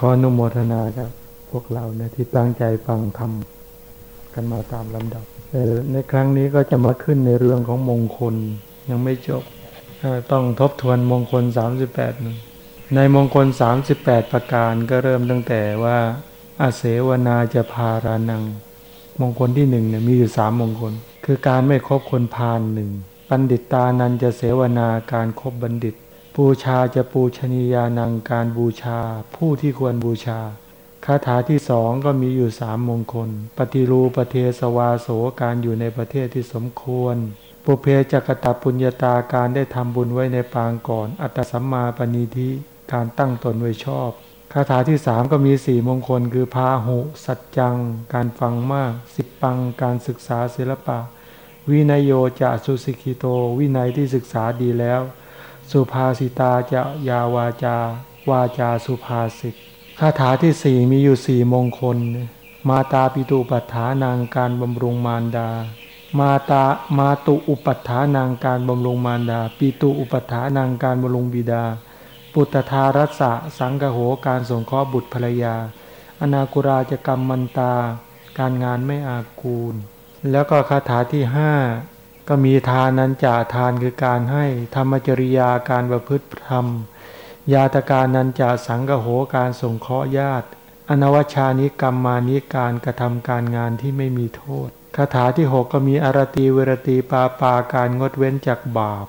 ขออนุโมทนาครับ พวกเราเนี่ยที่ตั้งใจฟังธรรมกันมาตามลำดับแต่ในครั้งนี้ก็จะมาขึ้นในเรื่องของมงคลยังไม่จบ ต้องทบทวนมงคล 38หนึ่งในมงคล 38 ประการก็เริ่มตั้งแต่ว่าอาเสวนาจะพารานัง มงคลที่หนึ่งเนี่ยมีอยู่สามมงคล คือการไม่คบคนพาลหนึ่งปัณฑิตานันจะเสวนาการครบบัณฑิต บูชาจะปูชนียานังการบูชา ผู้ที่ควรบูชาคาถาที่สองก็มีอยู่สามมงคล ปฏิรูปเทสวาโสการอยู่ในประเทศที่สมควร ปุเพจักตปุญญาตาการได้ทำบุญไว้ในปางก่อน อัตสัมมาปณิธิการตั้งตนไว้ชอบคาถาที่สามก็มีสี่มงคล คือพาหุสัจจัง การฟังมาก สิบปังการศึกษาศิลปะ วินยโยจะสุสิกิโต วินัยที่ศึกษาดีแล้ว สุภาสิตาจะยาวาจา วาจาสุภาษิตคาถาที่สี่มีอยู่สี่มงคล มาตาปิตุปัฏฐานางการบำรุงมารดา มาตามาตุอุปัฏฐานางการบำรุงมารดา ปิตุอุปัฏฐานางการบำรุงบิดา ปุตทารัสสะสังกโหการสงเคราะห์บุตรภรรยา อนาคุราจกรรมมันตา การงานไม่อากูล แล้วก็คาถาที่ห้า ก็มีทานนั้นจ่าทานคือการให้ธรรมจริยาการประพฤติธรรม ยาตการนันจะสังกโหการสงเคราะห์ญาติ อนวชานิกรรมมานิการกระทำการงานที่ไม่มีโทษคาถาที่หกก็มีอารตีเวรตีปาปาการงดเว้นจากบาป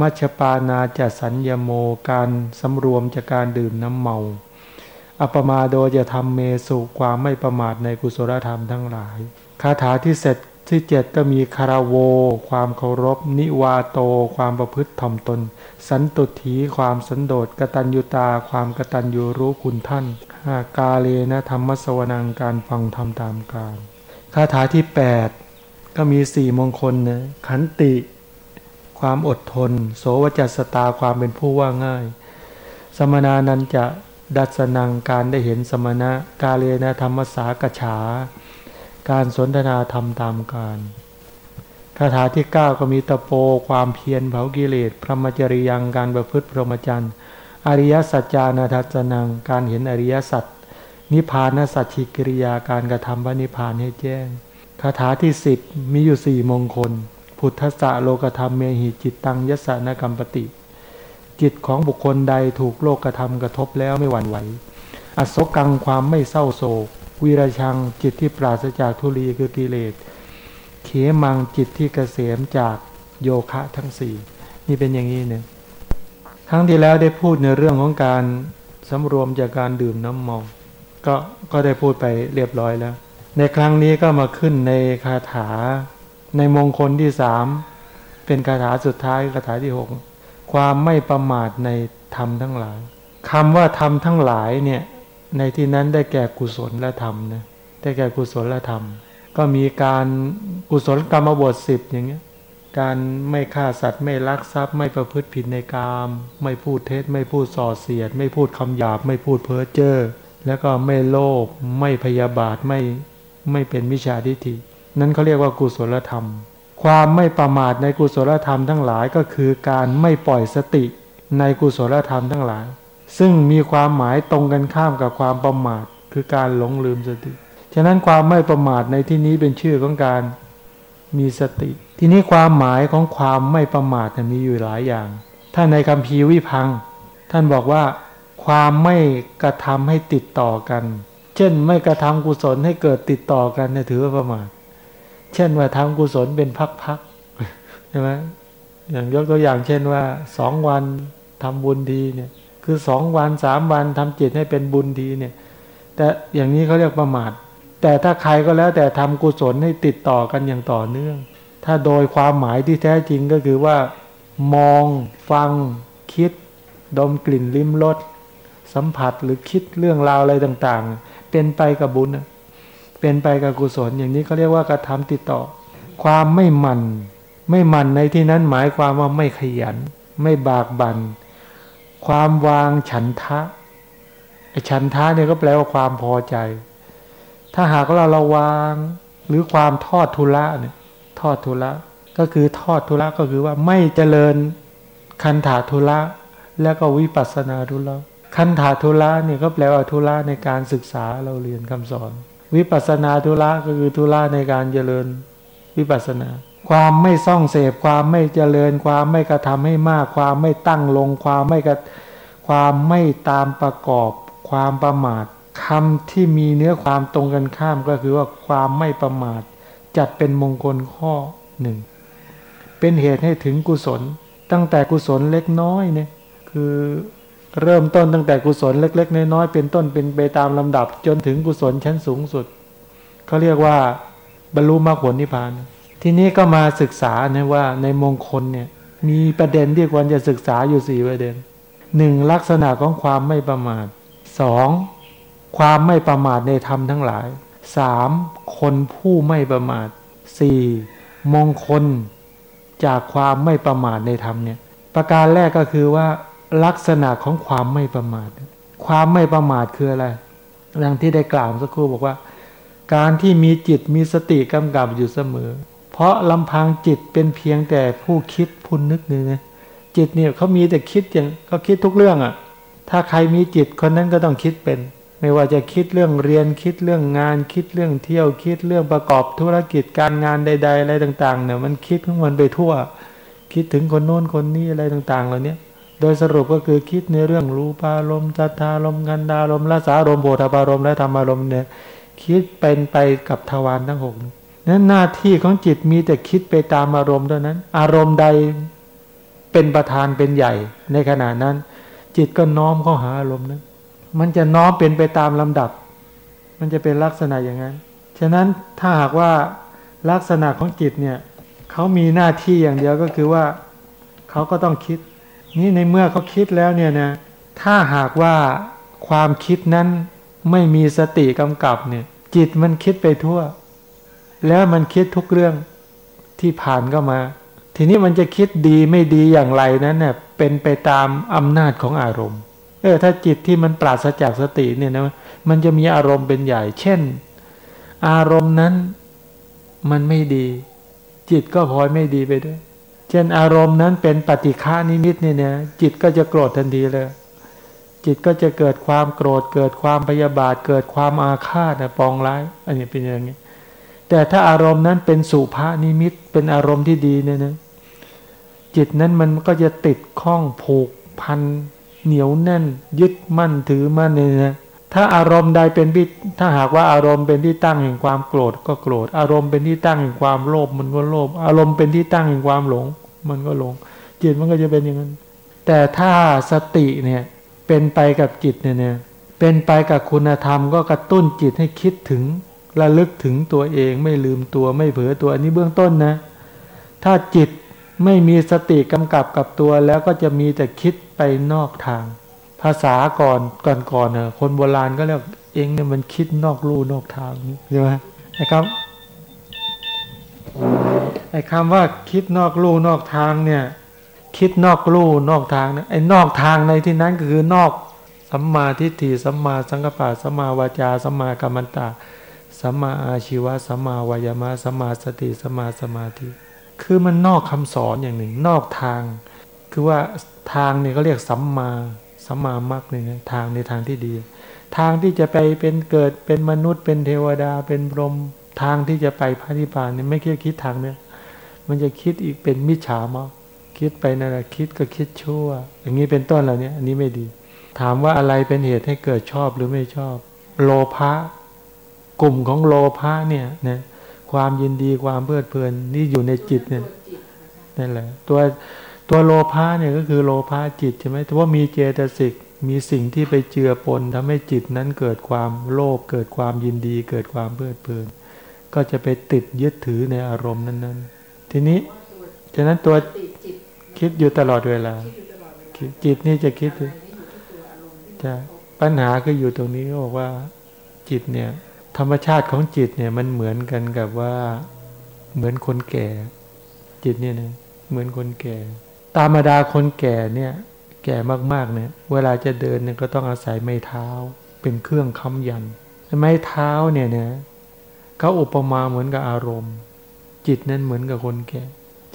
มัชปานาจะสัญญโมการสำรวมจากการดื่มน้ำเมาอัปมาโดจะทำเมสุความไม่ประมาทในกุศลธรรมทั้งหลายคาถาที่เสร็จ ที่เจ็ดก็มีคาราโว ความเคารพ นิวาโต ความประพฤติถ่อมตน สันตุถีความสันโดษกตัญญูตา ความกตัญญูรู้คุณท่านห้ากาเลนะธรรมสวนังการฟังธรรมตามการคาถาที่ 8 ก็มีสี่มงคลนะขันติ ความอดทน โสวจัสตาความเป็นผู้ว่าง่าย สมนานันจะดัสนังการได้เห็นสมณะ กาเลนะธรรมสากฉา การสนทนาธรรมตามการคาถาที่ 9 ก็มีตะโปความเพียรเผากิเลสพรหมจริยังการประพฤติพรหมจรรย์ อริยสัจจานาทัศนัง การเห็นอริยสัจนิพพานสัจฉิกิริยาการกระทำพระนิพานให้แจ้งคาถาที่ 10 มีอยู่สี่มงคล พุทธะโลกธรรมเมหิจิตตังยสนกรรมปติ จิตของบุคคลใดถูกโลกธรรมกระทบแล้วไม่หวั่นไหว อโศกังความไม่เศร้าโศก วีราชังจิตที่ปราศจากทุลีคือกิเลสเขมังจิตที่เกษมจากโยคะทั้งสี่นี่เป็นอย่างนี้เนี่ยครั้งที่แล้วได้พูดในเรื่องของการสำรวมจากการดื่มน้ำเมาก็ก็ได้พูดไปเรียบร้อยแล้ว ในครั้งนี้ก็มาขึ้นในคาถาในมงคลที่สามเป็นคาถาสุดท้ายคาถาที่หกความไม่ประมาทในธรรมทั้งหลายคำว่าธรรมทั้งหลายเนี่ย ในที่นั้นได้แก่กุศลและธรรมนะได้แก่กุศลและธรรม ก็มีการกุศลกรรมบทสิบอย่างเงี้ยการไม่ฆ่าสัตว์ไม่ลักทรัพย์ ไม่ประพฤติผิดในกามไม่พูดเท็จ ไม่พูดส่อเสียด ไม่พูดคำหยาบ ไม่พูดเพ้อเจ้อแล้วก็ไม่โลภไม่พยาบาทไม่ไม่เป็นมิจฉาทิฏฐิ นั่นเขาเรียกว่ากุศลธรรม ความไม่ประมาทในกุศลธรรมทั้งหลายก็คือการไม่ปล่อยสติในกุศลธรรมทั้งหลาย ซึ่งมีความหมายตรงกันข้ามกับความประมาทคือการหลงลืมสติ ฉะนั้นความไม่ประมาทในที่นี้เป็นชื่อของการมีสติ ทีนี้ความหมายของความไม่ประมาทมีอยู่หลายอย่าง ถ้าในคำพีวิพัง ท่านบอกว่า ความไม่กระทำให้ติดต่อกัน เช่นไม่กระทำกุศลให้เกิดติดต่อกันเนี่ยถือว่าประมาท เช่นว่าทำกุศลเป็นพักๆใช่ไหมอย่างยกตัวอย่างเช่นว่าสองวันทำบุญทีเนี่ย คือสองวันสามวันทำจิตให้เป็นบุญทีเนี่ย แต่อย่างนี้เขาเรียกประมาท แต่ถ้าใครก็แล้วแต่ทำกุศลให้ติดต่อกันอย่างต่อเนื่อง ถ้าโดยความหมายที่แท้จริงก็คือว่า มองฟังคิด ดมกลิ่นลิ้มรสสัมผัสหรือคิดเรื่องราวอะไรต่างๆ เป็นไปกับบุญเป็นไปกับกุศล อย่างนี้เขาเรียกว่ากระทำติดต่อ ความไม่มันไม่มันในที่นั้นหมายความว่าไม่ขยัน ไม่บากบัน่น ความวางฉันทะไอ้ฉันทะเนี่ยก็แปลว่าความพอใจ ถ้าหากเราเราวางหรือความทอดทุระเนี่ยทอดทุระก็คือทอดทุระก็คือว่าไม่เจริญคันถาทุระแล้วก็วิปัสสนาทุระคันธาธุระเนี่ยก็แปลว่าธุระในการศึกษาเราเรียนคำสอน วิปัสสนาธุระก็คือธุระในการเจริญวิปัสสนา ความไม่ซ่องเสพความไม่เจริญ ความไม่กระทำให้มาก ความไม่ตั้งลง ความไม่กระความไม่ตามประกอบ ความประมาทคำที่มีเนื้อความตรงกันข้ามก็คือว่าความไม่ประมาท จัดเป็นมงคลข้อหนึ่งเป็นเหตุให้ถึงกุศล ตั้งแต่กุศลเล็กน้อยเนี่ยคือเริ่มต้นตั้งแต่กุศลเล็ก ๆ น้อยๆเป็นต้นเป็นไปตามลำดับ จนถึงกุศลชั้นสูงสุดเขาเรียกว่าบรรลุมรรคผลนิพพาน ทีนี้ก็มาศึกษานะว่าในมงคลเนี่ยมีประเด็นที่ควรจะศึกษาอยู่สี่ประเด็นหนึ่งลักษณะของความไม่ประมาทสองความไม่ประมาทในธรรมทั้งหลายสามคนผู้ไม่ประมาทสี่มงคลจากความไม่ประมาทในธรรมเนี่ยประการแรกก็คือว่าลักษณะของความไม่ประมาท ความไม่ประมาทคืออะไรดังที่ได้กล่าวสักครู่บอกว่า การที่มีจิตมีสติกำกับอยู่เสมอ เพราะลำพังจิตเป็นเพียงแต่ผู้คิดผู้นึกนี่นะจิตเนี่ยเขามีแต่คิดอย่างเขาคิดทุกเรื่องอะ่ะ ถ้าใครมีจิตคนนั้นก็ต้องคิดเป็น ไม่ว่าจะคิดเรื่องเรียนคิดเรื่องงาน คิดเรื่องเที่ยวคิดเรื่องประกอบธุรกิจการงานใด ๆ อะไรต่างๆเนี่ยมันคิดของมันไปทั่ว คิดถึงคนโน้นคนนี้อะไรต่างๆเหล่านี้โดยสรุปก็คือคิดในเรื่องรูปารมณ์จัตตารมณ์กันดารมณ์ละสารมณ์โบธารมณ์และธรรมารมณ์เนี่ยคิดเป็นไปกับทวารทั้งหก นั้นหน้าที่ของจิตมีแต่คิดไปตามอารมณ์เท่านั้น อารมณ์ใดเป็นประธานเป็นใหญ่ ในขณะนั้น จิตก็น้อมเข้าหาอารมณ์นั้น มันจะน้อมเป็นไปตามลำดับ มันจะเป็นลักษณะอย่างนั้น ฉะนั้นถ้าหากว่าลักษณะของจิตเนี่ยเขามีหน้าที่อย่างเดียวก็คือว่าเขาก็ต้องคิด นี่ในเมื่อเขาคิดแล้วเนี่ยนะถ้าหากว่าความคิดนั้นไม่มีสติกำกับเนี่ย จิตมันคิดไปทั่ว แล้วมันคิดทุกเรื่องที่ผ่านเข้ามา ทีนี้มันจะคิดดีไม่ดีอย่างไรนั้นเนี่ยเป็นไปตามอำนาจของอารมณ์ เออถ้าจิตที่มันปราศจากสติเนี่ยนะมันจะมีอารมณ์เป็นใหญ่ เช่น อารมณ์นั้นมันไม่ดี จิตก็พลอยไม่ดีไปด้วย เช่นอารมณ์นั้นเป็นปฏิฆานิมิตเนี่ยนะจิตก็จะโกรธทันทีเลย จิตก็จะเกิดความโกรธ เกิดความพยาบาท เกิดความอาฆาตนะปองร้าย อันนี้เป็นอย่างนี้ แต่ถ้าอารมณ์นั้นเป็นสุภานิมิตเป็นอารมณ์ที่ดีเนี่ยนะจิตนั้นมันก็จะติดข้องผูกพันเหนียวแน่น ยึดมั่นถือมั่นเนี่ยนะถ้าอารมณ์ใดเป็นที่ถ้าหากว่าอารมณ์เป็นที่ตั้งแห่งความโกรธก็โกรธ อารมณ์เป็นที่ตั้งแห่งความโลภมันก็โลภอารมณ์เป็นที่ตั้งแห่งความหลง มันก็หลง จิตมันก็จะเป็นอย่างนั้น แต่ถ้าสติเนี่ยเป็นไปกับจิตเนี่ยเป็นไปกับคุณธรรมก็กระตุ้นจิตให้คิดถึง ระลึกถึงตัวเองไม่ลืมตัวไม่เผลอตัวอันนี้เบื้องต้นนะ ถ้าจิตไม่มีสติกำกับกับตัวแล้วก็จะมีแต่คิดไปนอกทาง ภาษาก่อนก่อนก่อนเนอะคนโบราณก็เรียกเองเนี่ยมันคิดนอกลู่นอกทางใช่ไหมนะครับไอ้คำว่าคิดนอกลู่นอกทางเนี่ย คิดนอกลู่นอกทางนะไอ้นอกทางในที่นั้นก็คือนอกสัมมาทิฏฐิสัมมาสังกัปปะสัมมาวาจาสัมมากัมมันตา สัมมาอาชีวะสัมมาวายามะสัมมาสติสัมมาสมาธิ คือมันนอกคำสอนอย่างหนึ่ง นอกทาง คือว่าทางเนี่ยเขาเรียกสัมมาสัมมามรรคเนี่ยทางในทางที่ดี ทางที่จะไปเป็นเกิดเป็นมนุษย์ เป็นเทวดาเป็นพรหมทางที่จะไปพระนิพพานเนี่ยไม่คิดคิดทางเนี่ยมันจะคิดอีกเป็นมิจฉามากคิดไปนั่นแหละคิดก็คิดชั่ว อย่างนี้เป็นต้นเหล่านี้อันนี้ไม่ดี ถามว่าอะไรเป็นเหตุให้เกิดชอบหรือไม่ชอบ โลภะ กลุ่มของโลภะเนี่ยนะความยินดีความเพลิดเพลินนี่อยู่ในจิตเนี่ยนั่นแหละตัวตัวโลภะเนี่ยก็คือโลภะจิตใช่ไหมแต่ว่ามีเจตสิกมีสิ่งที่ไปเจือปนทำให้จิตนั้นเกิดความโลภเกิดความยินดี เกิดความเพลิดเพลิน ก็จะไปติดยึดถือในอารมณ์นั้นๆ ทีนี้ฉะนั้นตัวคิดอยู่ตลอดเวลา จิตนี่จะคิดจะปัญหาก็อยู่ตรงนี้บอกว่าจิตเนี่ย ธรรมชาติของจิตเนี่ยมันเหมือนกันกับว่าเหมือนคนแก่ จิตเนี่ยนะเหมือนคนแก่ ตามธรรมดาคนแก่เนี่ย แก่มากๆเนี่ย เวลาจะเดินเนี่ยก็ต้องอาศัยไม้เท้า เป็นเครื่องค้ำยันไม้เท้าเนี่ยนะเขาอุปมาเหมือนกับอารมณ์ จิตนั้นเหมือนกับคนแก่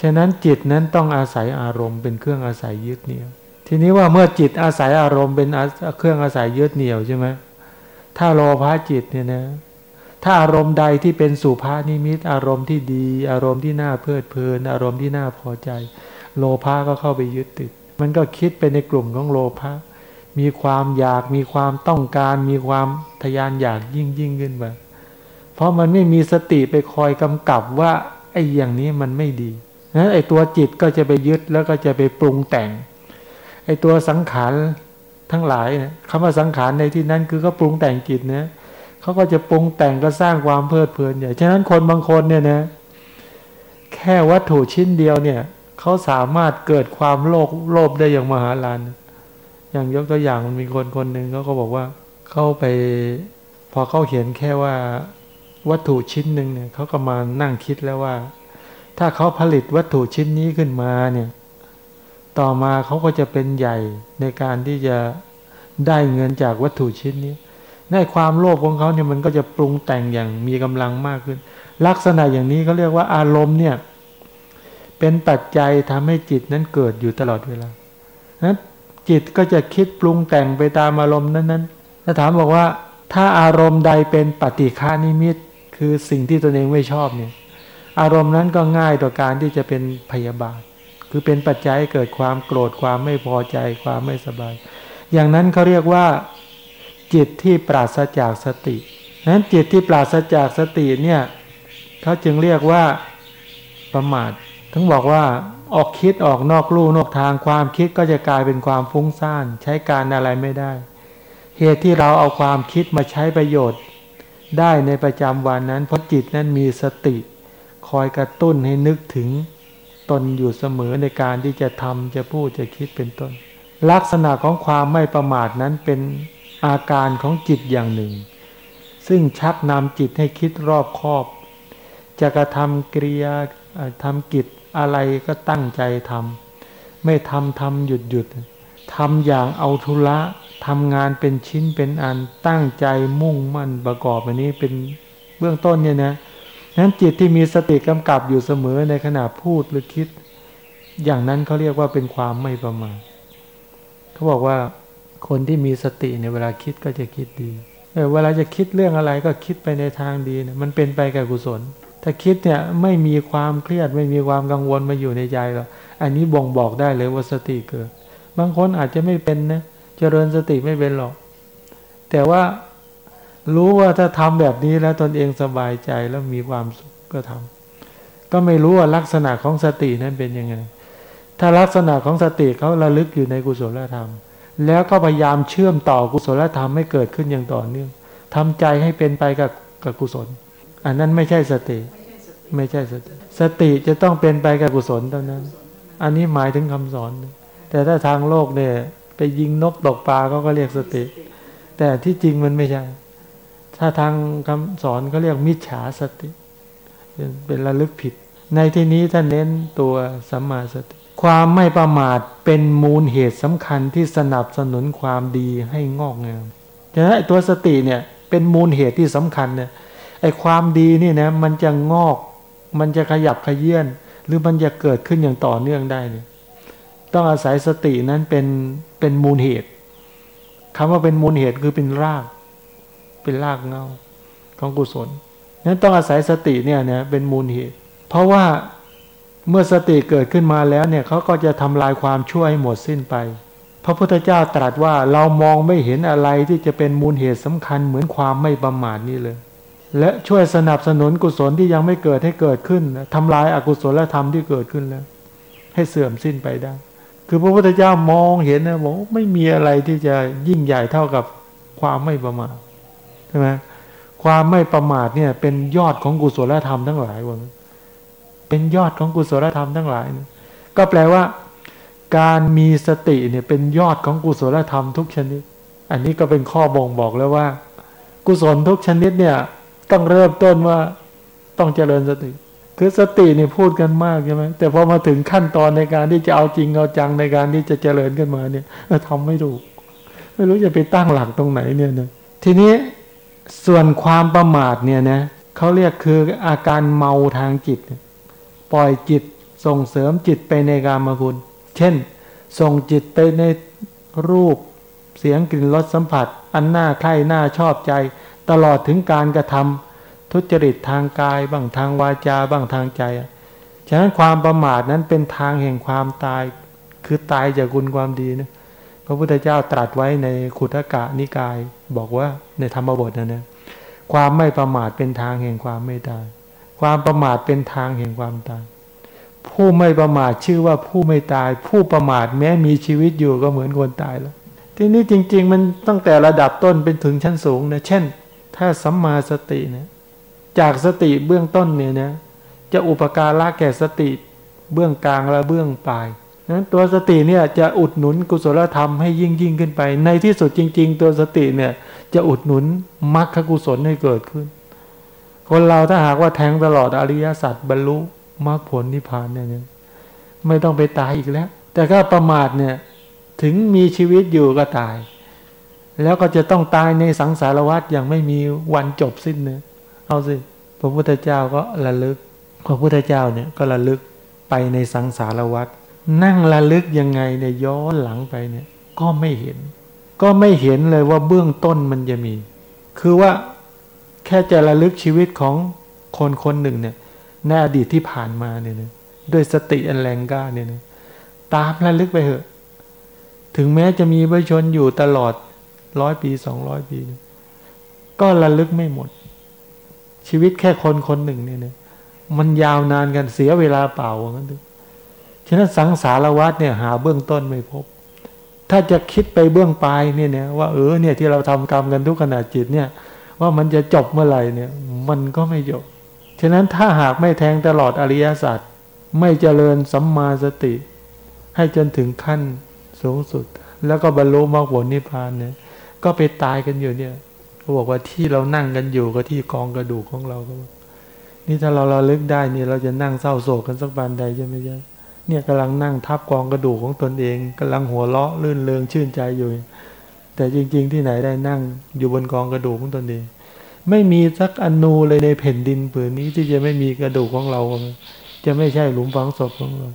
ฉะนั้นจิตนั้นต้องอาศัยอารมณ์ เป็นเครื่องอาศัยยึดเหนี่ยทีนี้ว่าเมื่อจิตอาศัยอารมณ์เป็นเครื่องอาศัยยึดเหนี่ยวใช่ไหมถ้าโลภะจิตเนี่ยนะ ถ้าอารมณ์ใดที่เป็นสุภานิมิต อารมณ์ที่ดี อารมณ์ที่น่าเพลิดเพลิน อารมณ์ที่น่าพอใจ โลภะก็เข้าไปยึดติด มันก็คิดไปในกลุ่มของโลภะมีความอยากมีความต้องการ มีความทยานอยากยิ่งยิ่งขึ้นไปเพราะมันไม่มีสติไปคอยกำกับว่าไอ้อย่างนี้มันไม่ดีนั้นไอ้ตัวจิตก็จะไปยึดแล้วก็จะไปปรุงแต่งไอ้ตัวสังขารทั้งหลายเนี่ยคำว่าสังขารในที่นั้นคือก็ปรุงแต่งจิตนะ เขาก็จะปรุงแต่งก็สร้างความเพลิดเพลินใหญ่ฉะนั้นคนบางคนเนี่ยนะแค่วัตถุชิ้นเดียวเนี่ยเขาสามารถเกิดความโลภโลภได้อย่างมหาลานอย่างยกตัวอย่างมันมีคนคนหนึ่งเขาก็บอกว่าเข้าไป พอเขาเห็นแค่ว่าวัตถุชิ้นหนึ่งเนี่ยเขาก็มานั่งคิดแล้วว่า ถ้าเขาผลิตวัตถุชิ้นนี้ขึ้นมาเนี่ยต่อมาเขาก็จะเป็นใหญ่ในการที่จะได้เงินจากวัตถุชิ้นนี้ ในความโลภของเขาเนี่ยมันก็จะปรุงแต่งอย่างมีกำลังมากขึ้น ลักษณะอย่างนี้เขาเรียกว่าอารมณ์เนี่ยเป็นปัจจัยทำให้จิตนั้นเกิดอยู่ตลอดเวลานั้นจิตก็จะคิดปรุงแต่งไปตามอารมณ์นั้นๆถ้าถามบอกว่า ถ้าอารมณ์ใดเป็นปฏิฆานิมิต คือสิ่งที่ตนเองไม่ชอบเนี่ยอารมณ์นั้นก็ง่ายต่อการที่จะเป็นพยาบาท คือเป็นปัจจัยเกิดความโกรธความไม่พอใจความไม่สบาย อย่างนั้นเขาเรียกว่า จิตที่ปราศจากสตินั้นจิตที่ปราศจากสติเนี่ยเขาจึงเรียกว่าประมาททั้งบอกว่าออกคิดออกนอกลู่นอกทางความคิดก็จะกลายเป็นความฟุ้งซ่าน ใช้การอะไรไม่ได้ เหตุที่เราเอาความคิดมาใช้ประโยชน์ ได้ในประจำวันนั้น เพราะจิตนั้นมีสติ คอยกระตุ้นให้นึกถึงตนอยู่เสมอในการที่จะทำจะพูดจะคิดเป็นต้น ลักษณะของความไม่ประมาทนั้นเป็น อาการของจิตอย่างหนึ่ง ซึ่งชักนำจิตให้คิดรอบคอบ จะกระทำกิริยาทำกิจอะไรก็ตั้งใจทำไม่ทำทำหยุดหยุดทำอย่างเอาทุละทำงานเป็นชิ้นเป็นอันตั้งใจมุ่งมั่นประกอบอันนี้เป็นเบื้องต้นเนี่ยนะนั้นจิตที่มีสติกำกับอยู่เสมอในขณะพูดหรือคิด อย่างนั้นเขาเรียกว่าเป็นความไม่ประมาทเขาบอกว่า คนที่มีสติในเวลาคิดก็จะคิดดีเวลาจะคิดเรื่องอะไรก็คิดไปในทางดีนะมันเป็นไปกับกุศล ถ้าคิดเนี่ยไม่มีความเครียดไม่มีความกังวลมาอยู่ในใจหรอกอันนี้บ่งบอกได้เลยว่าสติเกิด บางคนอาจจะไม่เป็นนะเจริญสติไม่เป็นหรอก แต่ว่ารู้ว่าถ้าทำแบบนี้แล้วตนเองสบายใจแล้วมีความสุขก็ทำก็ไม่รู้ว่าลักษณะของสตินั้นเป็นยังไง ถ้าลักษณะของสติเขาระลึกอยู่ในกุศลธรรม แล้วก็พยายามเชื่อมต่อกุศลธรรมให้เกิดขึ้นอย่างต่อเนื่องทำใจให้เป็นไปกับกับกุศล อันนั้นไม่ใช่สติ ไม่ใช่สติ สติจะต้องเป็นไปกับกุศลเท่านั้น อันนี้หมายถึงคำสอน แต่ถ้าทางโลกเนี่ยไปยิงนกตกปลาเขาก็เรียกสติ แต่ที่จริงมันไม่ใช่ ถ้าทางคำสอนเขาเรียกมิจฉาสติ เป็นระลึกผิด ในที่นี้ท่านเน้นตัวสัมมาสติ ความไม่ประมาทเป็นมูลเหตุสำคัญที่สนับสนุนความดีให้งอกงามฉะนั้นตัวสติเนี่ยเป็นมูลเหตุที่สำคัญเนี่ยไอ้ความดีนี่นะมันจะงอก มันจะขยับขยื่นหรือมันจะเกิดขึ้นอย่างต่อเนื่องได้เนี่ยต้องอาศัยสตินั้นเป็นเป็นมูลเหตุคำว่าเป็นมูลเหตุคือเป็นราก เป็นรากเงาของกุศลนั้นต้องอาศัยสติเนี่ยเนี่ยเป็นมูลเหตุ เพราะว่า เมื่อสติเกิดขึ้นมาแล้วเนี่ยเขาก็จะทำลายความชั่วให้หมดสิ้นไป พระพุทธเจ้าตรัสว่าเรามองไม่เห็นอะไรที่จะเป็นมูลเหตุสำคัญเหมือนความไม่ประมาทนี่เลย และช่วยสนับสนุนกุศลที่ยังไม่เกิดให้เกิดขึ้นทำลายอากุศลและธรรมที่เกิดขึ้นแล้ว ให้เสื่อมสิ้นไปได้ คือพระพุทธเจ้ามองเห็นนะบอกไม่มีอะไรที่จะยิ่งใหญ่เท่ากับความไม่ประมาทใช่ไหมความไม่ประมาทเนี่ยเป็นยอดของกุศลธรรมทั้งหลายวัน เป็นยอดของกุศลธรรมทั้งหลาย ก็แปลว่า การมีสติเนี่ยเป็นยอดของกุศลธรรมทุกชนิด อันนี้ก็เป็นข้อบ่งบอกแล้วว่า กุศลทุกชนิดเนี่ยต้องเริ่มต้นว่าต้องเจริญสติ คือสติเนี่ยพูดกันมากใช่ไหมแต่พอมาถึงขั้นตอนในการที่จะเอาจริงเอาจังในการที่จะเจริญขึ้นมาเนี่ยทำไม่ถูกไม่รู้จะไปตั้งหลักตรงไหนเนี่ยนะทีนี้ส่วนความประมาทเนี่ยนะเขาเรียกคืออาการเมาทางจิต ปล่อยจิตส่งเสริมจิตไปในกามาคุณ เช่น ส่งจิตไปในรูปเสียงกลิ่นรสสัมผัส อันน่าใคร่น่าชอบใจ ตลอดถึงการกระทำทุจริตทางกายบ้างทางวาจาบ้างทางใจ ฉะนั้นความประมาทนั้นเป็นทางแห่งความตาย คือตายจากคุณความดีนะพระพุทธเจ้าตรัสไว้ในขุทกะนิกาย บอกว่าในธรรมบทนะนะความไม่ประมาทเป็นทางแห่งความไม่ตาย ความประมาทเป็นทางแห่งความตาย ผู้ไม่ประมาทชื่อว่าผู้ไม่ตาย ผู้ประมาทแม้มีชีวิตอยู่ก็เหมือนคนตายแล้ว ทีนี้จริง ๆ มันตั้งแต่ระดับต้นเป็นถึงชั้นสูงนะเช่น ถ้าสัมมาสติเนี่ยจากสติเบื้องต้นเนี่ยนะจะอุปการะแก่สติเบื้องกลางและเบื้องปลายนั้นตัวสติเนี่ยจะอุดหนุนกุศลธรรมให้ยิ่งยิ่งขึ้นไป ในที่สุดจริง ๆ ตัวสติเนี่ยจะอุดหนุนมรรคกุศลให้เกิดขึ้น คนเราถ้าหากว่าแทงตลอดอริยสัจบรรลุมรรคผลนิพพานเนี่ยไม่ต้องไปตายอีกแล้ว แต่ก็ประมาทเนี่ยถึงมีชีวิตอยู่ก็ตาย แล้วก็จะต้องตายในสังสารวัฏอย่างไม่มีวันจบสิ้นเนะเอาสิพระพุทธเจ้าก็ระลึกพระพุทธเจ้าเนี่ยก็ระลึกไปในสังสารวัฏนั่งระลึกยังไงเนี่ยย้อนหลังไปเนี่ยก็ไม่เห็น ก็ไม่เห็นเลยว่าเบื้องต้นมันจะมี คือว่า แค่จะระลึกชีวิตของคนคนหนึ่งเนี่ยในอดีตที่ผ่านมาเนี่ยด้วยสติอันแรงกล้าเนี่ยตามระลึกไปเถอะ ถึงแม้จะมีประชนอยู่ตลอดร้อยปีสองร้อยปี ก็ระลึกไม่หมด ชีวิตแค่คนคนหนึ่งเนี่ยมันยาวนานกันเสียเวลาเปล่าว่างั้นดูฉะนั้นสังสารวัฏเนี่ยหาเบื้องต้นไม่พบ ถ้าจะคิดไปเบื้องปลายเนี่ยนะว่าเออเนี่ยที่เราทำกรรมกันทุกขณะจิตเนี่ย ว่ามันจะจบเมื่อไหร่เนี่ย มันก็ไม่จบ ฉะนั้นถ้าหากไม่แทงตลอดอริยสัจไม่เจริญสัมมาสติ ให้จนถึงขั้นสูงสุด แล้วก็บรรลุมรรคผลนิพพานเนี่ย ก็ไปตายกันอยู่เนี่ยเขาบอกว่าที่เรานั่งกันอยู่ก็ที่กองกระดูกของเราก็นี่ถ้าเราเราลึกได้นี่เราจะนั่งเศร้าโศกกันสักบานใดใช่ไหมจ๊ะเนี่ยกำลังนั่งทับกองกระดูกของตนเองกำลังหัวเราะลื่นเลงชื่นใจอยู่ แต่จริง ๆ ที่ไหนได้นั่งอยู่บนกองกระดูกของตนเอง ไม่มีสักอนูเลยในแผ่นดินผืนนี้ที่จะไม่มีกระดูกของเรา จะไม่ใช่หลุมฝังศพของเรา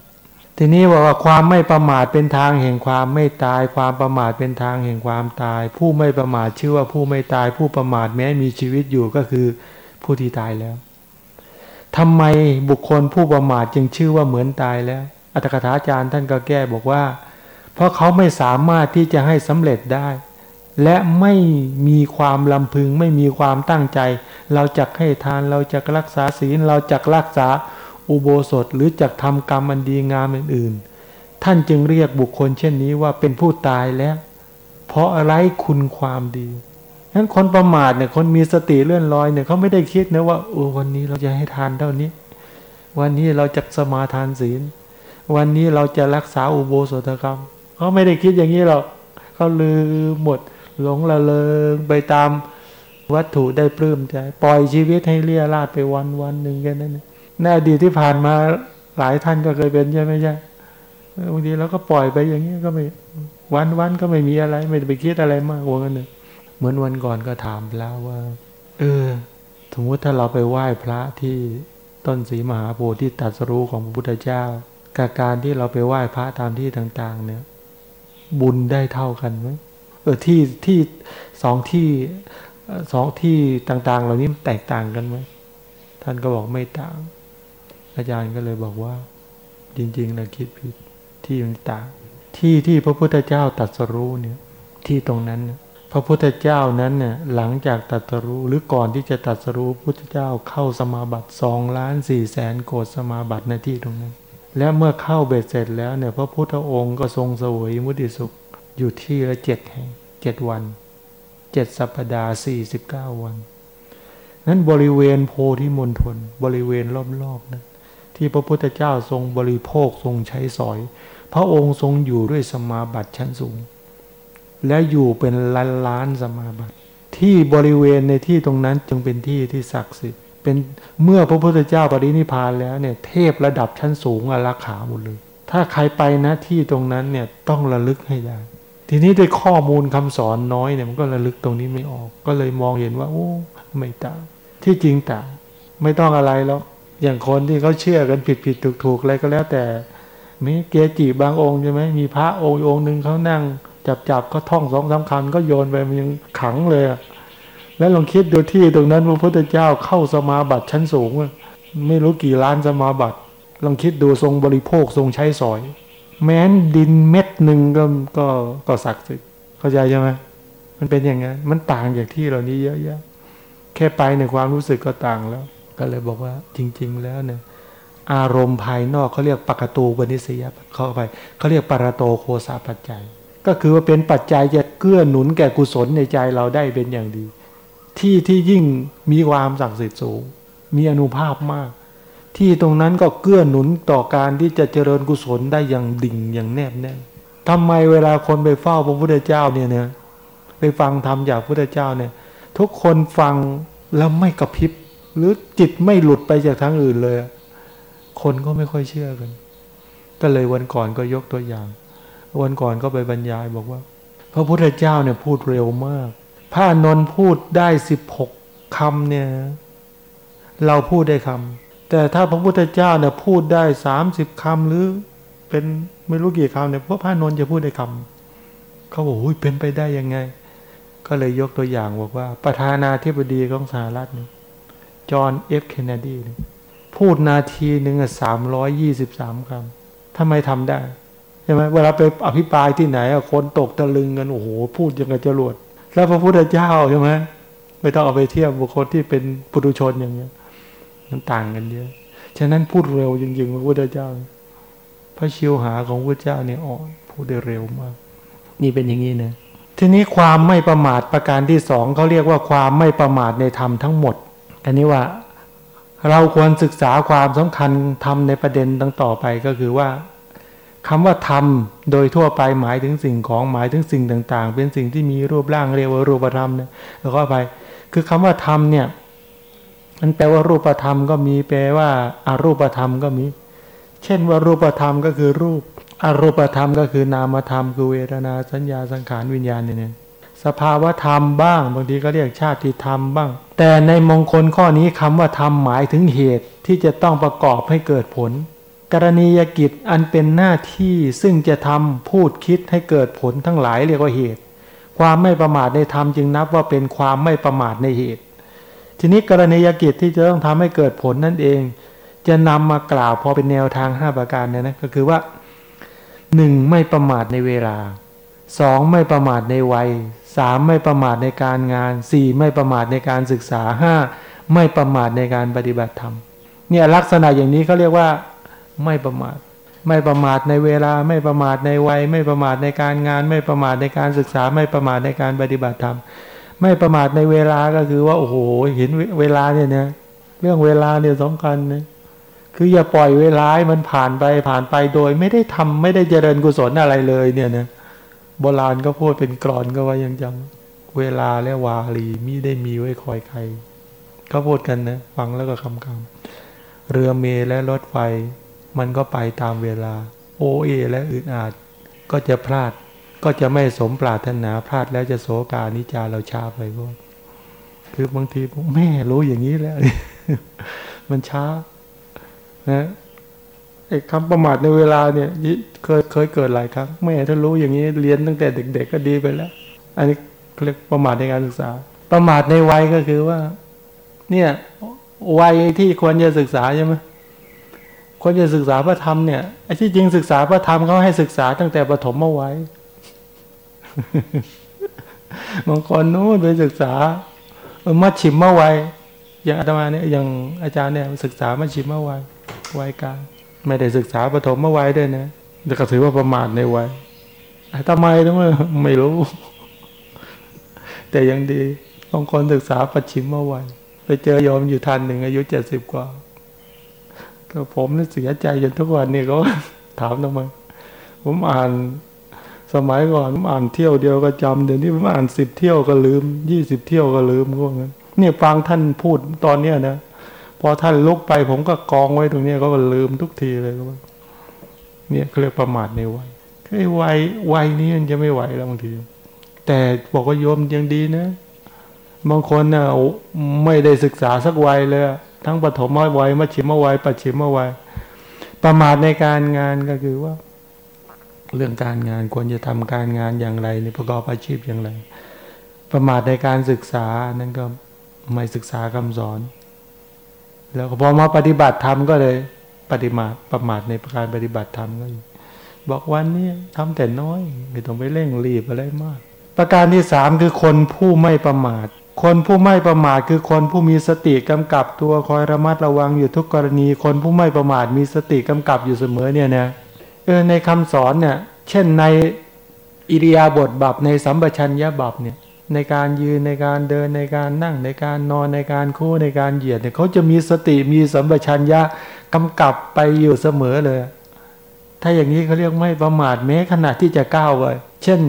ทีนี้บอกว่าความไม่ประมาทเป็นทางแห่งความไม่ตาย ความประมาทเป็นทางแห่งความตาย ผู้ไม่ประมาทชื่อว่าผู้ไม่ตาย ผู้ประมาทแม้มีชีวิตอยู่ก็คือผู้ที่ตายแล้วทำไมบุคคลผู้ประมาทจึงชื่อว่าเหมือนตายแล้ว อัตถกถาจารย์ท่านก็แก้บอกว่า เพราะเขาไม่สามารถที่จะให้สำเร็จได้ และไม่มีความลำพึงไม่มีความตั้งใจ เราจะให้ทานเราจะรักษาศีลเราจะรักษาอุโบสถหรือจะทำกรรมอันดีงามอื่นๆ ท่านจึงเรียกบุคคลเช่นนี้ว่าเป็นผู้ตายแล้ว เพราะอะไรคุณความดีนั้นคนประมาทเนี่ยคนมีสติเลื่อนลอยเนี่ยเขาไม่ได้คิดนะว่าโอ้วันนี้เราจะให้ทานเท่านี้ วันนี้เราจะสมาทานศีล วันนี้เราจะรักษาอุโบสถกรรมเขาไม่ได้คิดอย่างนี้หรอกเขาลืมหมด หลงละเลงไปตามวัตถุได้ปลื้มใจ ปล่อยชีวิตให้เลี่ยราดไปวันวันหนึ่งแค่นั้นในอดีตที่ผ่านมาหลายท่านก็เคยเป็นใช่ไหมใช่บางทีเราก็ปล่อยไปอย่างนี้ก็ไม่วันวันก็ไม่มีอะไร ไม่ไปคิดอะไรมากกว่านั้นเลยเหมือนวันก่อนก็ถามแล้วว่า เออ สมมติถ้าเราไปไหว้พระที่ต้นสีมหาโพธิ์ที่ตัดสรู้ของพระพุทธเจ้ากับการที่เราไปไหว้พระตามที่ต่าง ๆ เนี่ย บุญได้เท่ากันไหม ออที่ที่สองที่สองที่ต่าง ๆ เหล่านี้แตกต่างกันไหมท่านก็บอกไม่ต่าง อาจารย์ก็เลยบอกว่า จริงๆเราคิดผิดที่มันต่างที่ที่พระพุทธเจ้าตัดสรู้เนี่ยที่ตรงนั้น พระพุทธเจ้านั้นเนี่ยหลังจากตัดสรู้หรือก่อนที่จะตัดสรู้พุทธเจ้าเข้าสมาบัติสองล้านสี่แสนโกดสมาบัติในที่ตรงนั้น แล้วเมื่อเข้าเบ็ดเสร็จแล้วเนี่ยพระพุทธองค์ก็ทรงเสวยมุติสุข อยู่ที่ละเจ็ดแห่งเจ็ดวันเจ็ดสัปดาห์สี่สิบเก้าวัน นั้นบริเวณโพธิมณฑลบริเวณรอบๆนั้นที่พระพุทธเจ้าทรงบริโภคทรงใช้สอย พระองค์ทรงอยู่ด้วยสมาบัติชั้นสูง และอยู่เป็นล้านล้านสมาบัติ ที่บริเวณในที่ตรงนั้นจึงเป็นที่ที่ศักดิ์สิทธิ์เป็นเมื่อพระพุทธเจ้าปรินิพานแล้วเนี่ยเทพระดับชั้นสูงอารักขาหมดเลย ถ้าใครไปนะที่ตรงนั้นเนี่ยต้องระลึกให้ได้ ทีนี้ด้วยข้อมูลคำสอนน้อยเนี่ยมันก็ระลึกตรงนี้ไม่ออก ก็เลยมองเห็นว่า โอ้ไม่ต่างที่จริงต่างไม่ต้องอะไรแล้วอย่างคนที่เขาเชื่อกันผิดผิดถูกถูกอะไรก็แล้วแต่มีเกจิบางองค์ใช่ไหมมีพระองค์องค์หนึ่งเขานั่ง จับจับก็ท่องสองสาคำก็โยนไปมันยังขังเลยแล้วลองคิดดูที่ตรงนั้นพระพุทธเจ้าเข้าสมาบัติชั้นสูง ไม่รู้กี่ล้านสมาบัติลองคิดดูทรงบริโภคทรงใช้สอย แม้นดินเม็ดหนึ่งก็ก็ก็ศักดิ์สิทธิ์เข้าใจใช่ไหมมันเป็นอย่างนั้นมันต่างจากที่เหล่านี้เยอะแยะแค่ไปในความรู้สึกก็ต่างแล้ว ก็เลยบอกว่าจริง ๆ แล้วเนี่ยอารมณ์ภายนอกเขาเรียกปกตูปนิสยาเข้าไปเขาเรียกปรโตโคสาปัจจัย ก็คือว่าเป็นปัจจัยจะเกื้อหนุนแก่กุศลในใจเราได้เป็นอย่างดี ที่ที่ยิ่งมีความศักดิ์สิทธิ์สูง มีอนุภาพมาก ที่ตรงนั้นก็เกื้อหนุนต่อการที่จะเจริญกุศลได้อย่างดิ่งอย่างแนบแน่นทำไมเวลาคนไปเฝ้าพระพุทธเจ้าเนี่ยเนี่ยไปฟังธรรมจากพระพุทธเจ้าเนี่ย ทุกคนฟังแล้วไม่กระพริบ หรือจิตไม่หลุดไปจากทางอื่นเลย คนก็ไม่ค่อยเชื่อกัน ก็เลยวันก่อนก็ยกตัวอย่าง วันก่อนก็ไปบรรยายบอกว่า พระพุทธเจ้าเนี่ยพูดเร็วมากพระนนพูดได้สิบหกคำเนี่ย เราพูดได้คำ แต่ถ้าพระพุทธเจ้าเนี่ยพูดได้สามสิบคำหรือ เป็นไม่รู้กี่คำเนี่ยพระพระนนท์จะพูดได้คำเขาบอกอุ้ยเป็นไปได้ยังไง ก็เลยยกตัวอย่างบอกว่า ประธานาธิบดีของสหรัฐเนี่ยจอห์นเอฟเคนเนดีนพูดนาทีหนึ่งสามร้อยยี่สิบสามคำทำไมทำได้ใช่ไหมเวลาไปอภิปรายที่ไหนคนตกตะลึงกันโอ้โหพูดยังไงจรวดแล้วพระพุทธเจ้าใช่ไหมไม่ต้องเอาไปเทียบบุคคลที่เป็นปุถุชนอย่างเงี้ย มันต่างกันเยอะ ฉะนั้นพูดเร็วจริงๆพระพุทธเจ้า พระชิวหาของพระเจ้าเนี่ยอ่อนพูดได้เร็วมาก นี่เป็นอย่างนี้นะทีนี้ความไม่ประมาทประการที่สองเขาเรียกว่าความไม่ประมาทในธรรมทั้งหมดอันนี้ว่าเราควรศึกษาความสำคัญธรรมในประเด็นตั้งต่อไปก็คือว่าคำว่าธรรมโดยทั่วไปหมายถึงสิ่งของหมายถึงสิ่งต่าง ๆ เป็นสิ่งที่มีรูปร่างเรียกว่ารูปธรรมนะแล้วก็ไป คือคำว่าธรรมเนี่ย มันแปลว่ารูปธรรมก็มีแปลว่าอารูปธรรมก็มี เช่นว่ารูปธรรมก็คือรูปอรูปธรรมก็คือนามธรรมคือเวทนาสัญญาสังขารวิญญาณเนี่ยสภาวะธรรมบ้างบางทีก็เรียกชาติธรรมบ้าง แต่ในมงคลข้อนี้คำว่าธรรมหมายถึงเหตุที่จะต้องประกอบให้เกิดผล กรณียกิจอันเป็นหน้าที่ซึ่งจะทำพูดคิดให้เกิดผลทั้งหลายเรียกว่าเหตุ ความไม่ประมาทในธรรมจึงนับว่าเป็นความไม่ประมาทในเหตุ ทีนี้กรณียกิจที่จะต้องทำให้เกิดผลนั่นเอง จะนำมากล่าวพอเป็นแนวทางห้าประการเนี่ยนะก็คือว่าหนึ่งไม่ประมาทในเวลาสองไม่ประมาทในวัยสามไม่ประมาทในการงานสี่ไม่ประมาทในการศึกษาห้าไม่ประมาทในการปฏิบัติธรรมเนี่ยลักษณะอย่างนี้เขาเรียกว่าไม่ประมาท ไม่ประมาทในเวลา ไม่ประมาทในวัย ไม่ประมาทในการงาน ไม่ประมาทในการศึกษา ไม่ประมาทในการปฏิบัติธรรม ไม่ประมาทในเวลาก็คือว่าโอ้โหเห็นเวลาเนี่ยนะเรื่องเวลาเนี่ยสำคัญนะคืออย่าปล่อยเวลาให้มันผ่านไปผ่านไปโดย ไม่ได้ทำไม่ได้เจริญกุศลอะไรเลยเนี่ยนะโบราณก็พูดเป็นกรอนก็ว่ายังจำเวลาและวาลีมิได้มีไว้คอยใครเขาพูดกันนะฟังแล้วก็คำคำเรือเมและรถไฟ มันก็ไปตามเวลา โอเอและอึดอาดก็จะพลาด ก็จะไม่สมปรารถนาพลาดแล้วจะโศกานิจาเราช้าไปก็คือบางทีผมแม่รู้อย่างนี้แล้ว มันช้า นะไอ้คำประมาทในเวลาเนี่ยเคยเคยเกิดหลายครั้งแม่ถ้ารู้อย่างนี้เรียนตั้งแต่เด็ก ๆ ก็ดีไปแล้ว อันนี้เรียกประมาทในการศึกษา ประมาทในวัยก็คือว่า เนี่ยวัยที่ควรจะศึกษาใช่ไหมควรจะศึกษาพระธรรมเนี่ยไอ้ที่จริงศึกษาพระธรรมเขาให้ศึกษาตั้งแต่ปฐมมาไว้ บางคนนู้นไปศึกษามัชชิมเมื่อวัยอย่างอาตมาเนี่ยอย่างอาจารย์เนี่ยศึกษามัชชิมเมื่อวัยวัยกลางไม่ได้ศึกษาปฐมวัยด้วยนะแต่ก็ถือว่าประมาทในวัยทำไมต้องไม่รู้ แต่ยังดีบางคนศึกษาปัจฉิมวัยไปเจอยอมอยู่ทันหนึ่งอายุเจ็ดสิบกว่าก็ผมนี่เสียใจจนทุกวันนี้เขาถามทำไมผมอ่าน สมัยก่อนอ่านเที่ยวเดียวก็จำเดี๋ยวนี้ผมอ่านสิบเที่ยวก็ลืมยี่สิบเที่ยวก็ลืมพวกนั้นเนี่ยฟังท่านพูดตอนเนี้ยนะพอท่านลุกไปผมก็กองไว้ตรงนี้ก็ลืมทุกทีเลยก็ว่าเนี่ยเขาเรียกประมาทในวัยไอ้วัยวัยนี้มันจะไม่ไหวแล้วบางที แต่บอกว่าโยมยังดีนะบางคนน่ะไม่ได้ศึกษาสักวัยเลย ทั้งปฐมวัยมัชชิมวัยปัจฉิมวัยประมาทในการงานก็คือว่า เรื่องการงานควรจะทำการงานอย่างไรในประกอบอาชีพอย่างไร ประมาทในการศึกษานั่นก็ไม่ศึกษาคำสอน แล้วพอมาปฏิบัติธรรมก็เลยปฏิมาประมาทในการปฏิบัติธรรมก็บอกวันนี้ทำแต่น้อยไม่ต้องไปเร่งรีบอะไรมาก ประการที่สามคือคนผู้ไม่ประมาท คนผู้ไม่ประมาทคือคนผู้มีสติกำกับตัวคอยระมัดระวังอยู่ทุกกรณี คนผู้ไม่ประมาทมีสติกำกับอยู่เสมอเนี่ยนะ ในคำสอนเนี่ย เช่นในอิริยาบถบับในสัมปชัญญะบับเนี่ย ในการยืนในการเดินในการนั่งในการนอนในการคู่ในการเหยียดเนี่ยเขาจะมีสติมีสัมปชัญญะกำกับไปอยู่เสมอเลย ถ้าอย่างนี้เขาเรียกไม่ประมาทแม้ขณะที่จะก้าวไปเช่น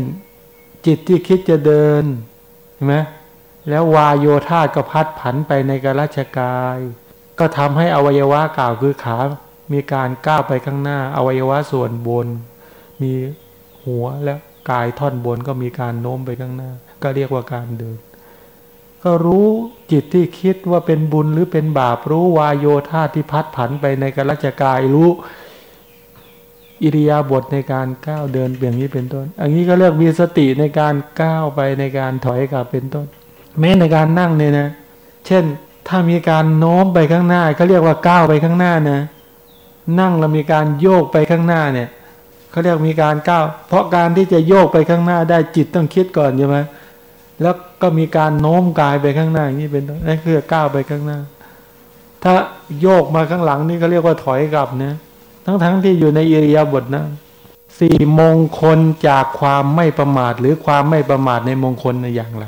จิตที่คิดจะเดินเห็นไหมแล้ววายโยธาก็พัดผันไปในกราชกาย ก็ทำให้อวัยวะกล่าวคือขา มีการก้าวไปข้างหน้า อวัยวะส่วนบน มีหัวและกายท่อนบนก็มีการโน้มไปข้างหน้า ก็เรียกว่าการเดิน ก็รู้จิตที่คิดว่าเป็นบุญหรือเป็นบาปรู้วายโยธาที่พัดผันไปในกราชกายรู้ อิริยาบถในการก้าวเดินเปลี่ยนนี้เป็นต้น อันนี้ก็เรียกมีสติในการก้าวไปในการถอยกลับเป็นต้น แม้ในการนั่งเนี่ยนะ เช่นถ้ามีการโน้มไปข้างหน้าก็เรียกว่าก้าวไปข้างหน้านะ นั่งแล้วมีการโยกไปข้างหน้าเนี่ยเขาเรียกมีการก้าวเพราะการที่จะโยกไปข้างหน้าได้จิตต้องคิดก่อนใช่ไหมแล้วก็มีการโน้มกายไปข้างหน้าอย่างนี้เป็นนนั่นคือก้าวไปข้างหน้า ถ้าโยกมาข้างหลังนี่ก็เรียกว่าถอยกลับนะทั้งๆทที่อยู่ในอิริยาบถนะสี่มงคลจากความไม่ประมาท หรือความไม่ประมาทในมงคลในอย่างไร